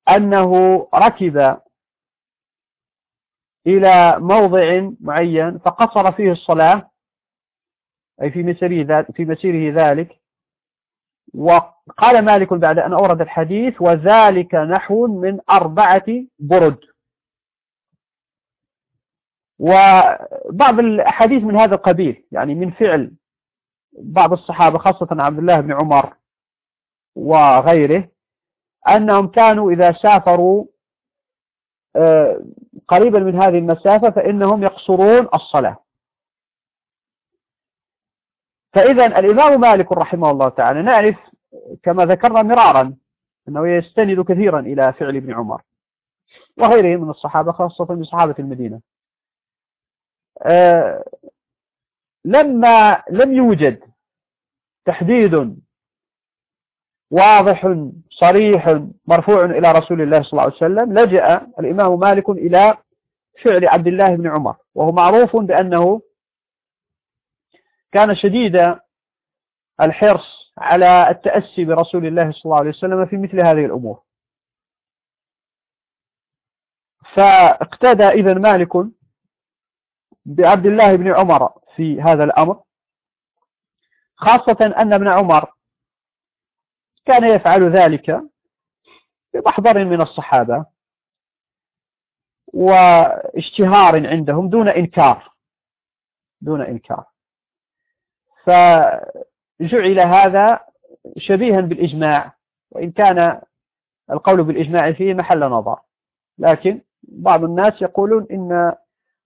S1: أنه ركب إلى موضع معين فقصر فيه الصلاة أي في مسيره, في مسيره ذلك. وقال مالك بعد أن أورد الحديث وذلك نحو من أربعة برد. وبعض الأحاديث من هذا القبيل يعني من فعل بعض الصحابة خاصة عبد الله بن عمر وغيره أنهم كانوا إذا سافروا آه، قريبا من هذه المسافة فإنهم يقصرون الصلاة. فإذا الإمام مالك رحمه الله تعالى نعرف كما ذكرنا مرارا أنه يستند كثيرا إلى فعل ابن عمر وغيره من الصحابة خاصة من صحابة المدينة. لما لم يوجد تحديد واضح صريح مرفوع إلى رسول الله صلى الله عليه وسلم لجأ الإمام مالك إلى فعل عبد الله بن عمر وهو معروف بأنه كان شديد الحرص على التأسي برسول الله صلى الله عليه وسلم في مثل هذه الأمور. فاقتدى إذا مالك بعبد الله بن عمر في هذا الأمر خاصة أن ابن عمر كان يفعل ذلك بمحضر من الصحابة واشتهار عندهم دون إنكار دون إنكار. فجعل هذا شبيها بالإجماع وإن كان القول بالإجماع فيه محل نظر. لكن بعض الناس يقولون إن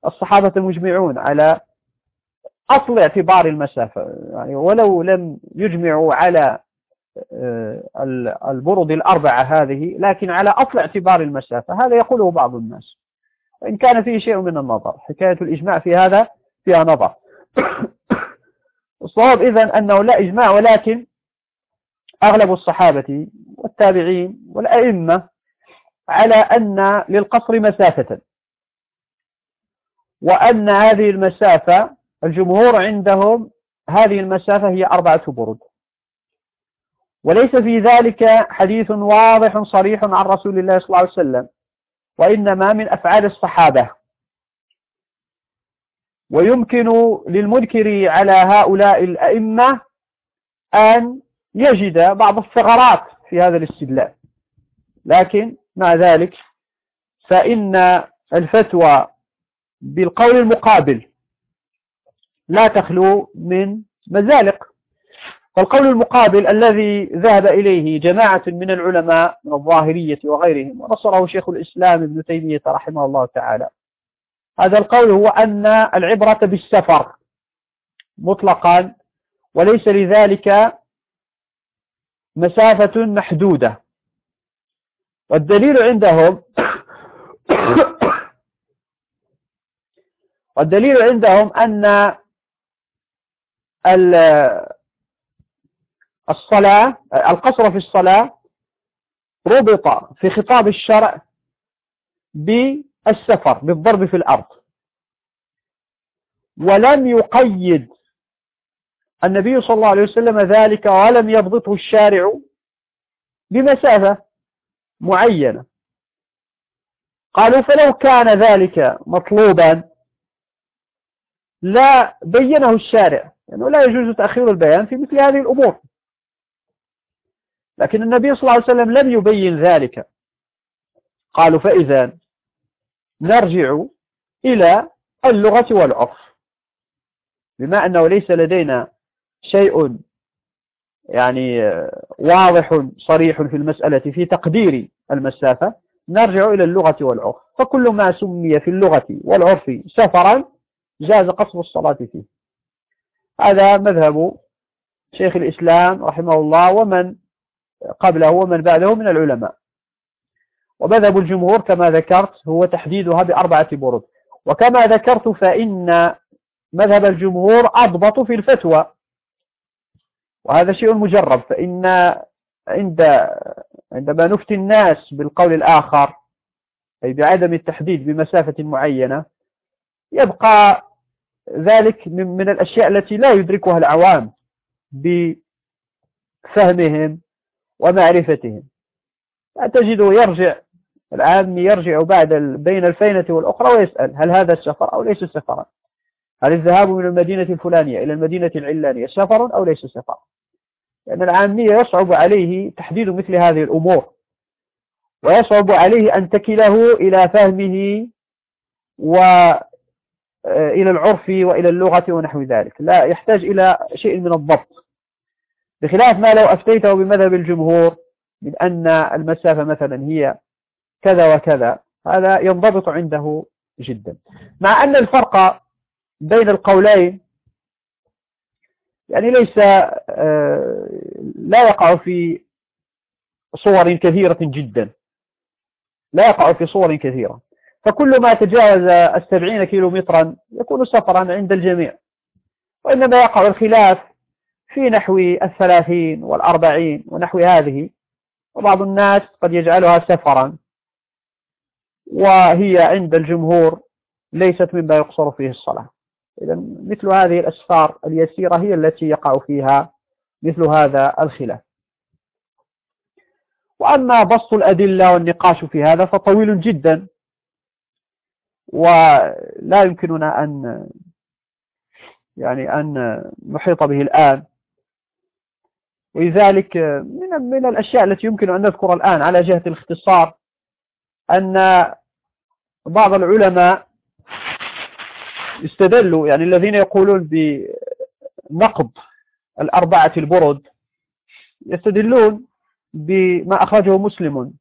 S1: الصحابة مجمعون على أصل اعتبار المسافة. يعني ولو لم يجمعوا على آه، البرد الأربعة هذه لكن على أصل اعتبار المسافة هذا يقوله بعض الناس. وإن كان فيه شيء من النظر حكاية الإجماع في هذا فيها نظر. الصواب إذن أنه لا إجماع ولكن أغلب الصحابة والتابعين والأئمة على أن للقصر مسافة. وأن هذه المسافة الجمهور عندهم هذه المسافة هي أربعة برد. وليس في ذلك حديث واضح صريح عن رسول الله صلى الله عليه وسلم وإنما من أفعال الصحابة. ويمكن للمنكر على هؤلاء الأئمة أن يجد بعض الثغرات في هذا الاستدلال. لكن مع ذلك فإن الفتوى بالقول المقابل. لا تخلو من مزالق. فالقول المقابل الذي ذهب إليه جماعة من العلماء من الظاهرية وغيرهم ونصره شيخ الإسلام ابن تيمية رحمه الله تعالى. هذا القول هو أن العبرة بالسفر مطلقا وليس لذلك مسافة محدودة. والدليل عندهم والدليل عندهم أن الصلاة القصر في الصلاة ربط في خطاب الشرع بالسفر بالضرب في الأرض. ولم يقيد النبي صلى الله عليه وسلم ذلك ولم يضبطه الشارع بمسافة معينة. قالوا فلو كان ذلك مطلوبا لا بينه الشارع. لأنه يعني لا يجوز تأخير البيان في مثل هذه الأمور. لكن النبي صلى الله عليه وسلم لم يبين ذلك. قالوا فإذا نرجع إلى اللغة والعرف. بما أنه ليس لدينا شيء يعني واضح صريح في المسألة في تقدير المسافة نرجع إلى اللغة والعرف. فكل ما سمي في اللغة والعرف سفرا جاز قصر الصلاة فيه. هذا مذهب شيخ الإسلام رحمه الله ومن قبله ومن بعده من العلماء. ومذهب الجمهور كما ذكرت هو تحديدها بأربعة برد وكما ذكرت فإن مذهب الجمهور أضبط في الفتوى. وهذا شيء مجرب. فإن عند عندما نفتي الناس بالقول الآخر أي بعدم التحديد بمسافة معينة يبقى ذلك من الأشياء التي لا يدركها العوام بفهمهم ومعرفتهم. تجده يرجع العام يرجع بعد بين الفينة والأخرى ويسأل هل هذا السفر أو ليس سفرا؟ هل الذهاب من المدينة الفلانية إلى المدينة العلانية سفر أو ليس سفر؟ لأن العامية يصعب عليه تحديد مثل هذه الأمور ويصعب عليه أن تكله إلى فهمه وإلى آه، العرف وإلى اللغة ونحو ذلك. لا يحتاج إلى شيء من الضبط. بخلاف ما لو أفتيته بمذهب الجمهور من أن المسافة مثلا هي كذا وكذا هذا ينضبط عنده جدا. مع أن الفرق بين القولين يعني ليس آه، لا يقع في صور كثيرة جدا. لا يقع في صور كثيرة. فكل ما تجاوز السبعين كيلو مترا يكون سفرا عند الجميع. وإنما يقع الخلاف في نحو الثلاثين والأربعين ونحو هذه. وبعض الناس قد يجعلها سفرا. وهي عند الجمهور ليست مما يقصر فيه الصلاة. إذا مثل هذه الأسفار اليسيرة هي التي يقع فيها مثل هذا الخلاف. وأما بسط الأدلة والنقاش في هذا فطويل جدا. ولا يمكننا أن يعني أن نحيط به الآن. ولذلك من من الأشياء التي يمكن أن نذكر الآن على جهة الاختصار أن بعض العلماء استدلوا يعني الذين يقولون بنقض الأربعة البرد يستدلون بما أخرجه مسلم.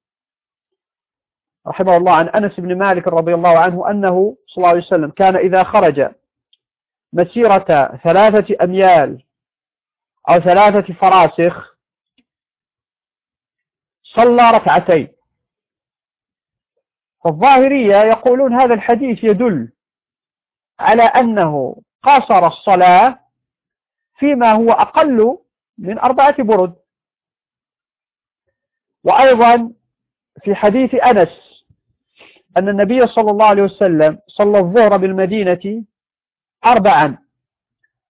S1: رحمه الله عن أنس بن مالك رضي الله عنه أنه صلى الله عليه وسلم كان إذا خرج مسيرة ثلاثة أميال أو ثلاثة فراسخ صلى ركعتين. فالظاهرية يقولون هذا الحديث يدل على أنه قصر الصلاة فيما هو أقل من أربعة برد. وأيضا في حديث أنس أن النبي صلى الله عليه وسلم صلى الظهر بالمدينة أربعا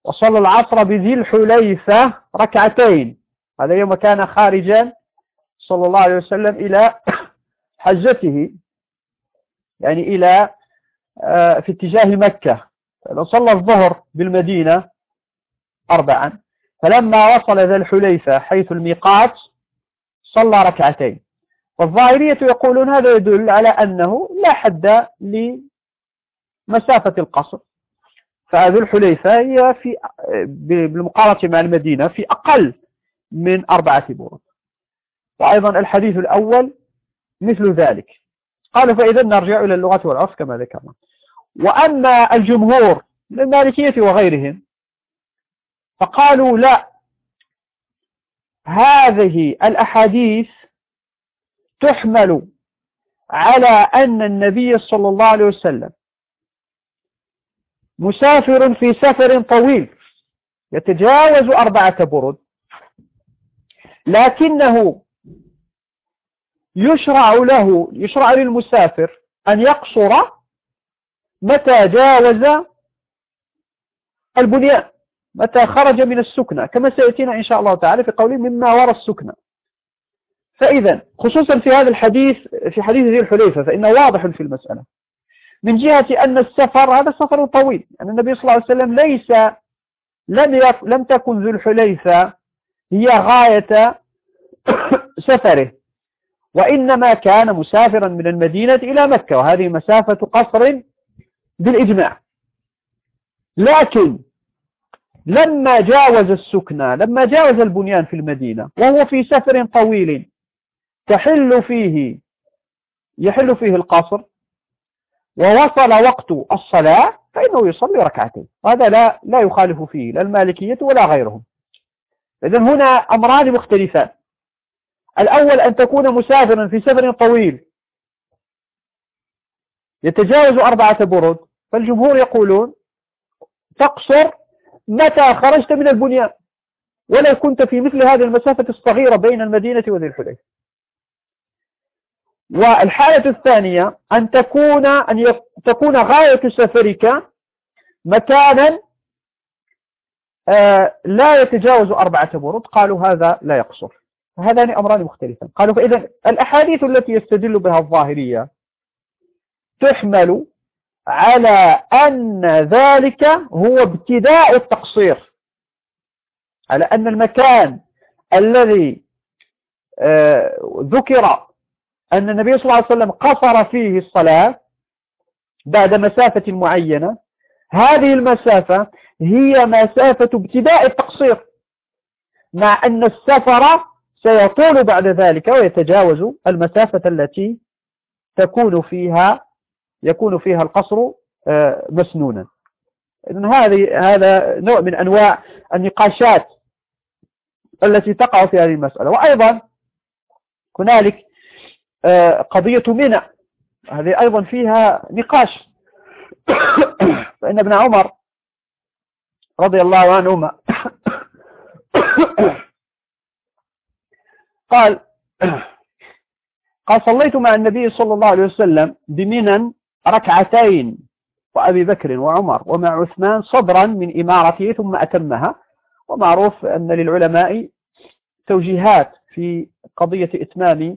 S1: وصلى العصر بذي الحليفة ركعتين. هذا يوم كان خارجا صلى الله عليه وسلم إلى حجته يعني إلى آه، في اتجاه مكة. صلى الظهر بالمدينة أربعا فلما وصل ذا الحليفة حيث الميقات صلى ركعتين. والظاهرية يقولون هذا يدل على أنه لا حد مسافة القصر. فذو الحليفة هي في بالمقارنة مع المدينة في أقل من أربعة برد وأيضا الحديث الأول مثل ذلك. قالوا فإذا نرجع إلى اللغة والعرف كما ذكرنا. وأما الجمهور من المالكية وغيرهم فقالوا لا هذه الأحاديث تحمل على أن النبي صلى الله عليه وسلم مسافر في سفر طويل يتجاوز أربعة برد لكنه يشرع له يشرع للمسافر أن يقصر متى جاوز البنيان متى خرج من السكنة كما سيأتينا إن شاء الله تعالى في قوله مما وراء السكنة. فإذا خصوصا في هذا الحديث في حديث ذي الحليفة فإنه واضح في المسألة. من جهة أن السفر هذا سفر طويل أن النبي صلى الله عليه وسلم ليس لم لم تكن ذو الحليفة هي غاية سفره وإنما كان مسافرا من المدينة إلى مكة وهذه مسافة قصر بالإجماع. لكن لما جاوز السكنى لما جاوز البنيان في المدينة وهو في سفر طويل تحل فيه يحل فيه القصر ووصل وقت الصلاة فإنه يصلي ركعتين. وهذا لا لا يخالف فيه لا المالكية ولا غيرهم. إذن هنا أمران مختلفان. الأول أن تكون مسافرا في سفر طويل. يتجاوز أربعة برد فالجمهور يقولون تقصر متى خرجت من البنيان. ولا كنت في مثل هذه المسافة الصغيرة بين المدينة وذي الحليف والحالة الثانية أن تكون أن تكون غاية سفرك مكانا آه، لا يتجاوز أربعة برد قالوا هذا لا يقصر. هذان أمران مختلفان. قالوا فإذا الأحاديث التي يستدل بها الظاهرية تحمل على أن ذلك هو ابتداء التقصير. على أن المكان الذي آه، ذكر أن النبي صلى الله عليه وسلم قصر فيه الصلاة بعد مسافة معينة. هذه المسافة هي مسافة ابتداء التقصير مع أن السفر سيطول بعد ذلك ويتجاوز المسافة التي تكون فيها يكون فيها القصر آه، مسنونا. هذه هذا نوع من أنواع النقاشات التي تقع في هذه المسألة. وأيضا هنالك قضية منى. هذه أيضا فيها نقاش. فإن ابن عمر رضي الله عنهما قال قال صليت مع النبي صلى الله عليه وسلم بمنى ركعتين وأبي بكر وعمر ومع عثمان صدرا من إمارته ثم أتمها. ومعروف أن للعلماء توجيهات في قضية إتمام آه،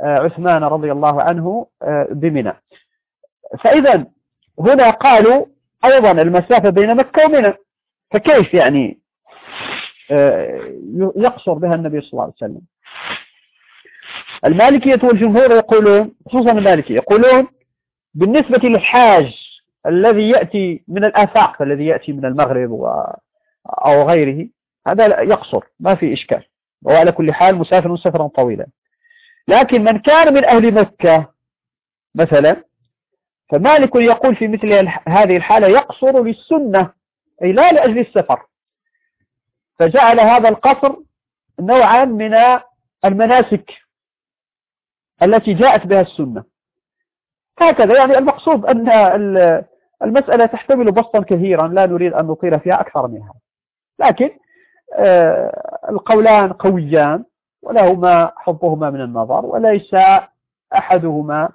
S1: عثمان رضي الله عنه آه، بمنى. فإذا هنا قالوا أيضا المسافة بين مكة ومنى. فكيف يعني آه، يقصر بها النبي صلى الله عليه وسلم؟ المالكية والجمهور يقولون خصوصا المالكية يقولون بالنسبة للحاج الذي يأتي من الآفاق الذي يأتي من المغرب و... أو غيره هذا يقصر ما في إشكال. وعلى كل حال مسافر سفرا طويلا. لكن من كان من أهل مكة مثلا فمالك يقول في مثل هذه الحالة يقصر للسنة أي لا لأجل السفر. فجعل هذا القصر نوعا من المناسك التي جاءت بها السنة. هكذا يعني المقصود أن المسألة تحتمل بسطا كثيرا لا نريد أن نطيل فيها أكثر منها. لكن آه، القولان قويان. ولهما حظهما من النظر وليس أحدهما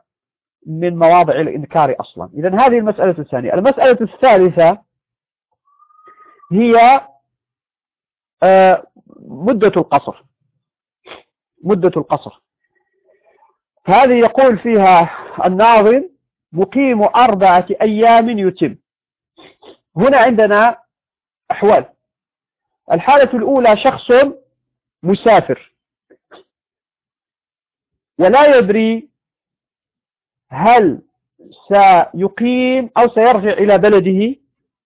S1: من مواضع الإنكار أصلا. إذا هذه المسألة الثانية. المسألة الثالثة هي آه، مدة القصر. مدة القصر. هذه يقول فيها الناظم مقيم أربعة أيام يتم. هنا عندنا أحوال. الحالة الأولى شخص مسافر. ولا يدري هل سيقيم أو سيرجع إلى بلده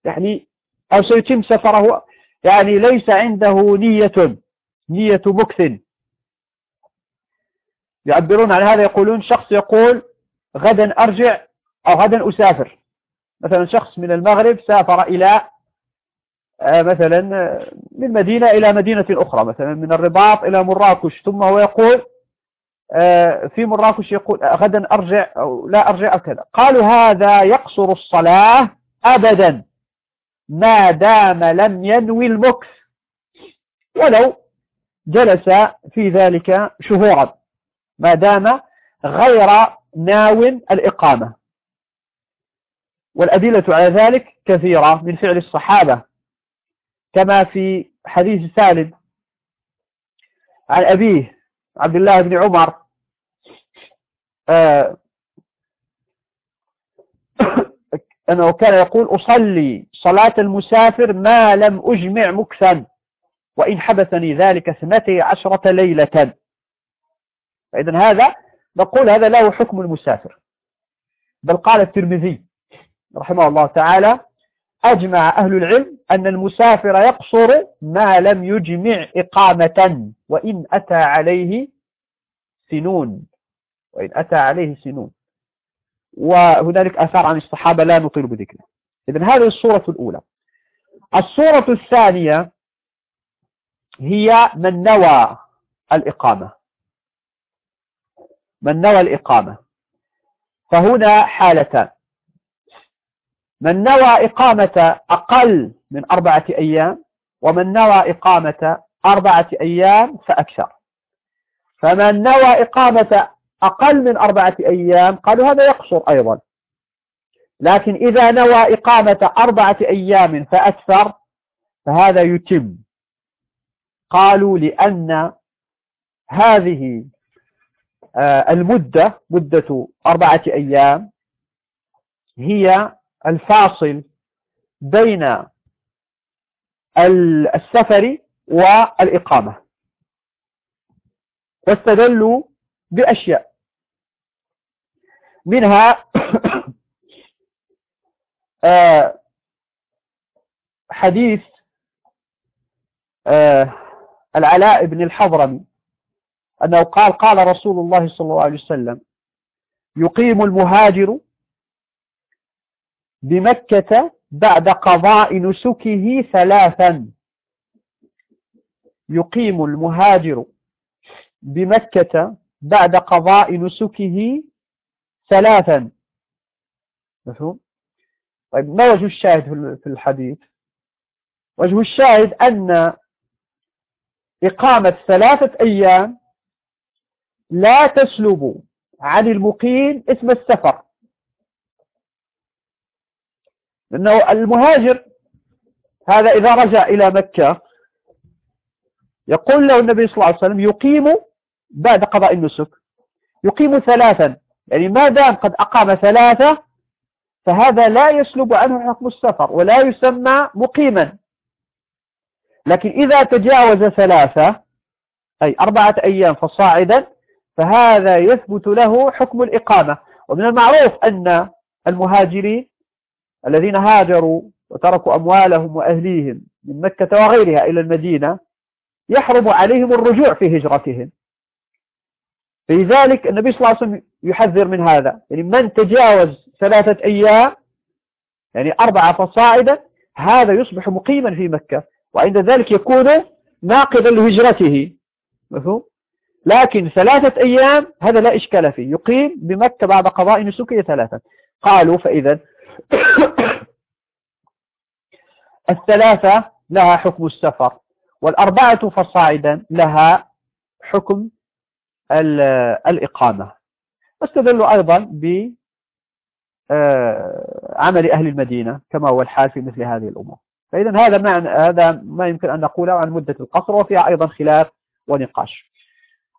S1: يعني أو سيتم سفره يعني ليس عنده نية نية مكث. يعبرون عن هذا يقولون شخص يقول غدا أرجع أو غدا أسافر. مثلا شخص من المغرب سافر إلى آه، مثلا من مدينة إلى مدينة أخرى مثلا من الرباط إلى مراكش ثم هو يقول في مراكش يقول غدا أرجع أو لا أرجع أو كذا. قالوا هذا يقصر الصلاة أبدا. ما دام لم ينوي المكث ولو جلس في ذلك شهورا. ما دام غير ناو الإقامة. والأدلة على ذلك كثيرة من فعل الصحابة. كما في حديث سالم عن أبيه عبد الله بن عمر آه، أنه كان يقول أصلي صلاة المسافر ما لم أجمع مكثا وإن حبسني ذلك اثنتي عشرة ليلة. فإذا هذا نقول هذا له حكم المسافر. بل قال الترمذي رحمه الله تعالى أجمع أهل العلم أن المسافر يقصر ما لم يجمع إقامة وإن أتى عليه سنون وإن أتى عليه سنون. وهنالك أثار عن الصحابة لا نطيل بذكره. إذن هذه الصورة الأولى. الصورة الثانية هي من نوى الإقامة. من نوى الإقامة. فهنا حالتان. من نوى إقامة أقل من أربعة أيام ومن نوى إقامة أربعة أيام فأكثر. فمن نوى إقامة أقل من أربعة أيام قالوا هذا يقصر أيضا. لكن إذا نوى إقامة أربعة أيام فأكثر فهذا يتم. قالوا لأن هذه آه، المدة مدة أربعة أيام هي الفاصل بين السفر والإقامة. واستدلوا بأشياء. منها آه، حديث آه، العلاء بن الحضرمي أنه قال قال رسول الله صلى الله عليه وسلم يقيم المهاجر بمكة بعد قضاء نسكه ثلاثا. يقيم المهاجر بمكة بعد قضاء نسكه ثلاثا. مفهوم؟ طيب ما وجه الشاهد في الحديث؟ وجه الشاهد أن إقامة ثلاثة أيام لا تسلب عن المقيم اسم السفر. لأنه المهاجر هذا إذا رجع إلى مكة يقول له النبي صلى الله عليه وسلم يقيم بعد قضاء النسك يقيم ثلاثا يعني ما دام قد أقام ثلاثة فهذا لا يسلب عنه حكم السفر ولا يسمى مقيما. لكن إذا تجاوز ثلاثة أي أربعة أيام فصاعدا فهذا يثبت له حكم الإقامة. ومن المعروف أن المهاجرين الذين هاجروا وتركوا أموالهم وأهليهم من مكة وغيرها إلى المدينة يحرم عليهم الرجوع في هجرتهم. فلذلك النبي صلى الله عليه وسلم يحذر من هذا. يعني من تجاوز ثلاثة أيام يعني أربعة فصاعدا هذا يصبح مقيما في مكة وعند ذلك يكون ناقضا لهجرته. مفهوم؟ لكن ثلاثة أيام هذا لا إشكال فيه. يقيم بمكة بعد قضاء نسكه ثلاثة. قالوا فإذا الثلاثة لها حكم السفر والأربعة فصاعدا لها حكم الإقامة. واستدلوا أيضا بعمل آه، أهل المدينة كما هو الحال في مثل هذه الأمور. فإذا هذا ما هذا ما يمكن أن نقوله عن مدة القصر وفيها أيضا خلاف ونقاش.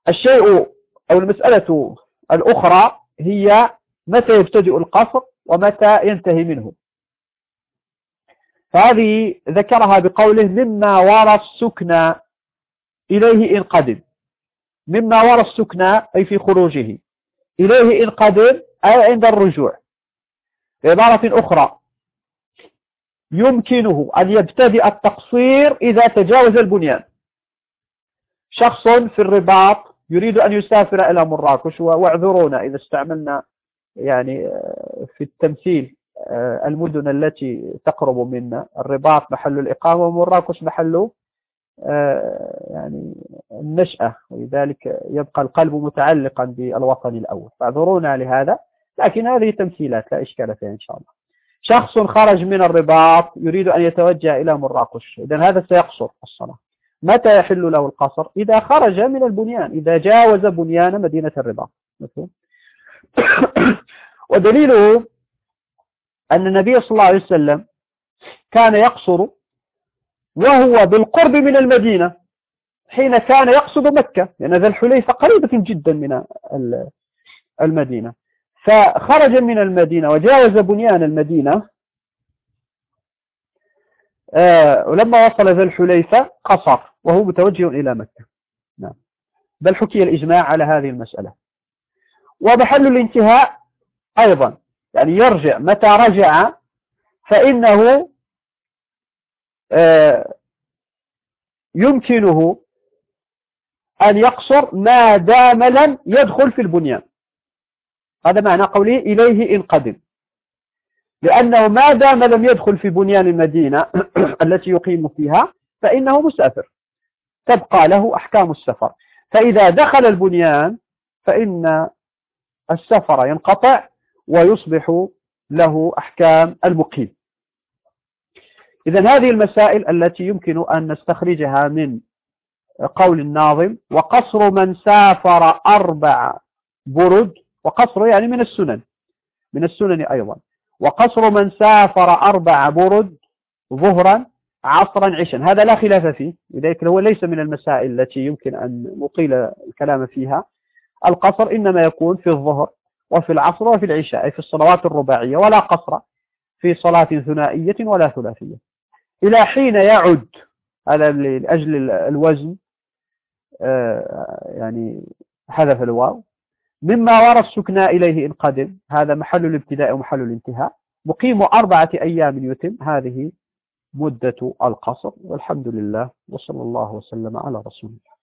S1: الشيء أو المسألة الأخرى هي متى يبتدئ القصر؟ ومتى ينتهي منه. فهذه ذكرها بقوله مما ورى السكنى إليه إن قدم. مما ورى السكنى أي في خروجه. إليه إن قدم أي عند الرجوع. بعبارة أخرى. يمكنه أن يبتدئ التقصير إذا تجاوز البنيان. شخص في الرباط يريد أن يسافر إلى مراكش واعذرونا إذا استعملنا يعني آه، في التمثيل آه، المدن التي تقرب منا الرباط محل الإقامة ومراكش محل آه، يعني النشأة. ولذلك يبقى القلب متعلقا بالوطن الأول. فاعذرونا لهذا لكن هذه تمثيلات لا إشكال فيها إن شاء الله. شخص خرج من الرباط يريد أن يتوجه إلى مراكش. إذا هذا سيقصر الصلاة. متى يحل له القصر؟ إذا خرج من البنيان إذا جاوز بنيان مدينة الرباط. ودليله أن النبي صلى الله عليه وسلم كان يقصر وهو بالقرب من المدينة حين كان يقصد مكة لأن ذا الحليفة قريبة جدا من المدينة. فخرج من المدينة وجاوز بنيان المدينة. آه، ولما وصل ذا الحليفة قصر وهو متوجه إلى مكة. نعم. بل حكي الإجماع على هذه المسألة. ومحل الانتهاء أيضا. يعني يرجع متى رجع؟ فإنه آه، يمكنه أن يقصر ما دام لم يدخل في البنيان. هذا معنى قوله إليه إن قدم. لأنه ما دام لم يدخل في بنيان المدينة التي يقيم فيها فإنه مسافر. تبقى له أحكام السفر. فإذا دخل البنيان فإن السفر ينقطع ويصبح له أحكام المقيم. إذا هذه المسائل التي يمكن أن نستخرجها من قول الناظم وقصر من سافر أربع برد وقصر يعني من السنن من السنن أيضا. وقصر من سافر أربع برد ظهرا عصرا عشا. هذا لا خلاف فيه. لذلك هو ليس من المسائل التي يمكن أن نطيل الكلام فيها. القصر إنما يكون في الظهر وفي العصر وفي العشاء أي في الصلوات الرباعية ولا قصر في صلاة ثنائية ولا ثلاثية. إلى حين يعد هذا لأجل الوزن آه، يعني حذف الواو مما ورى السكنى إليه إن قدم. هذا محل الابتداء ومحل الانتهاء. مقيم أربعة أيام يتم. هذه مدة القصر. والحمد لله وصلى الله وسلم على رسول الله.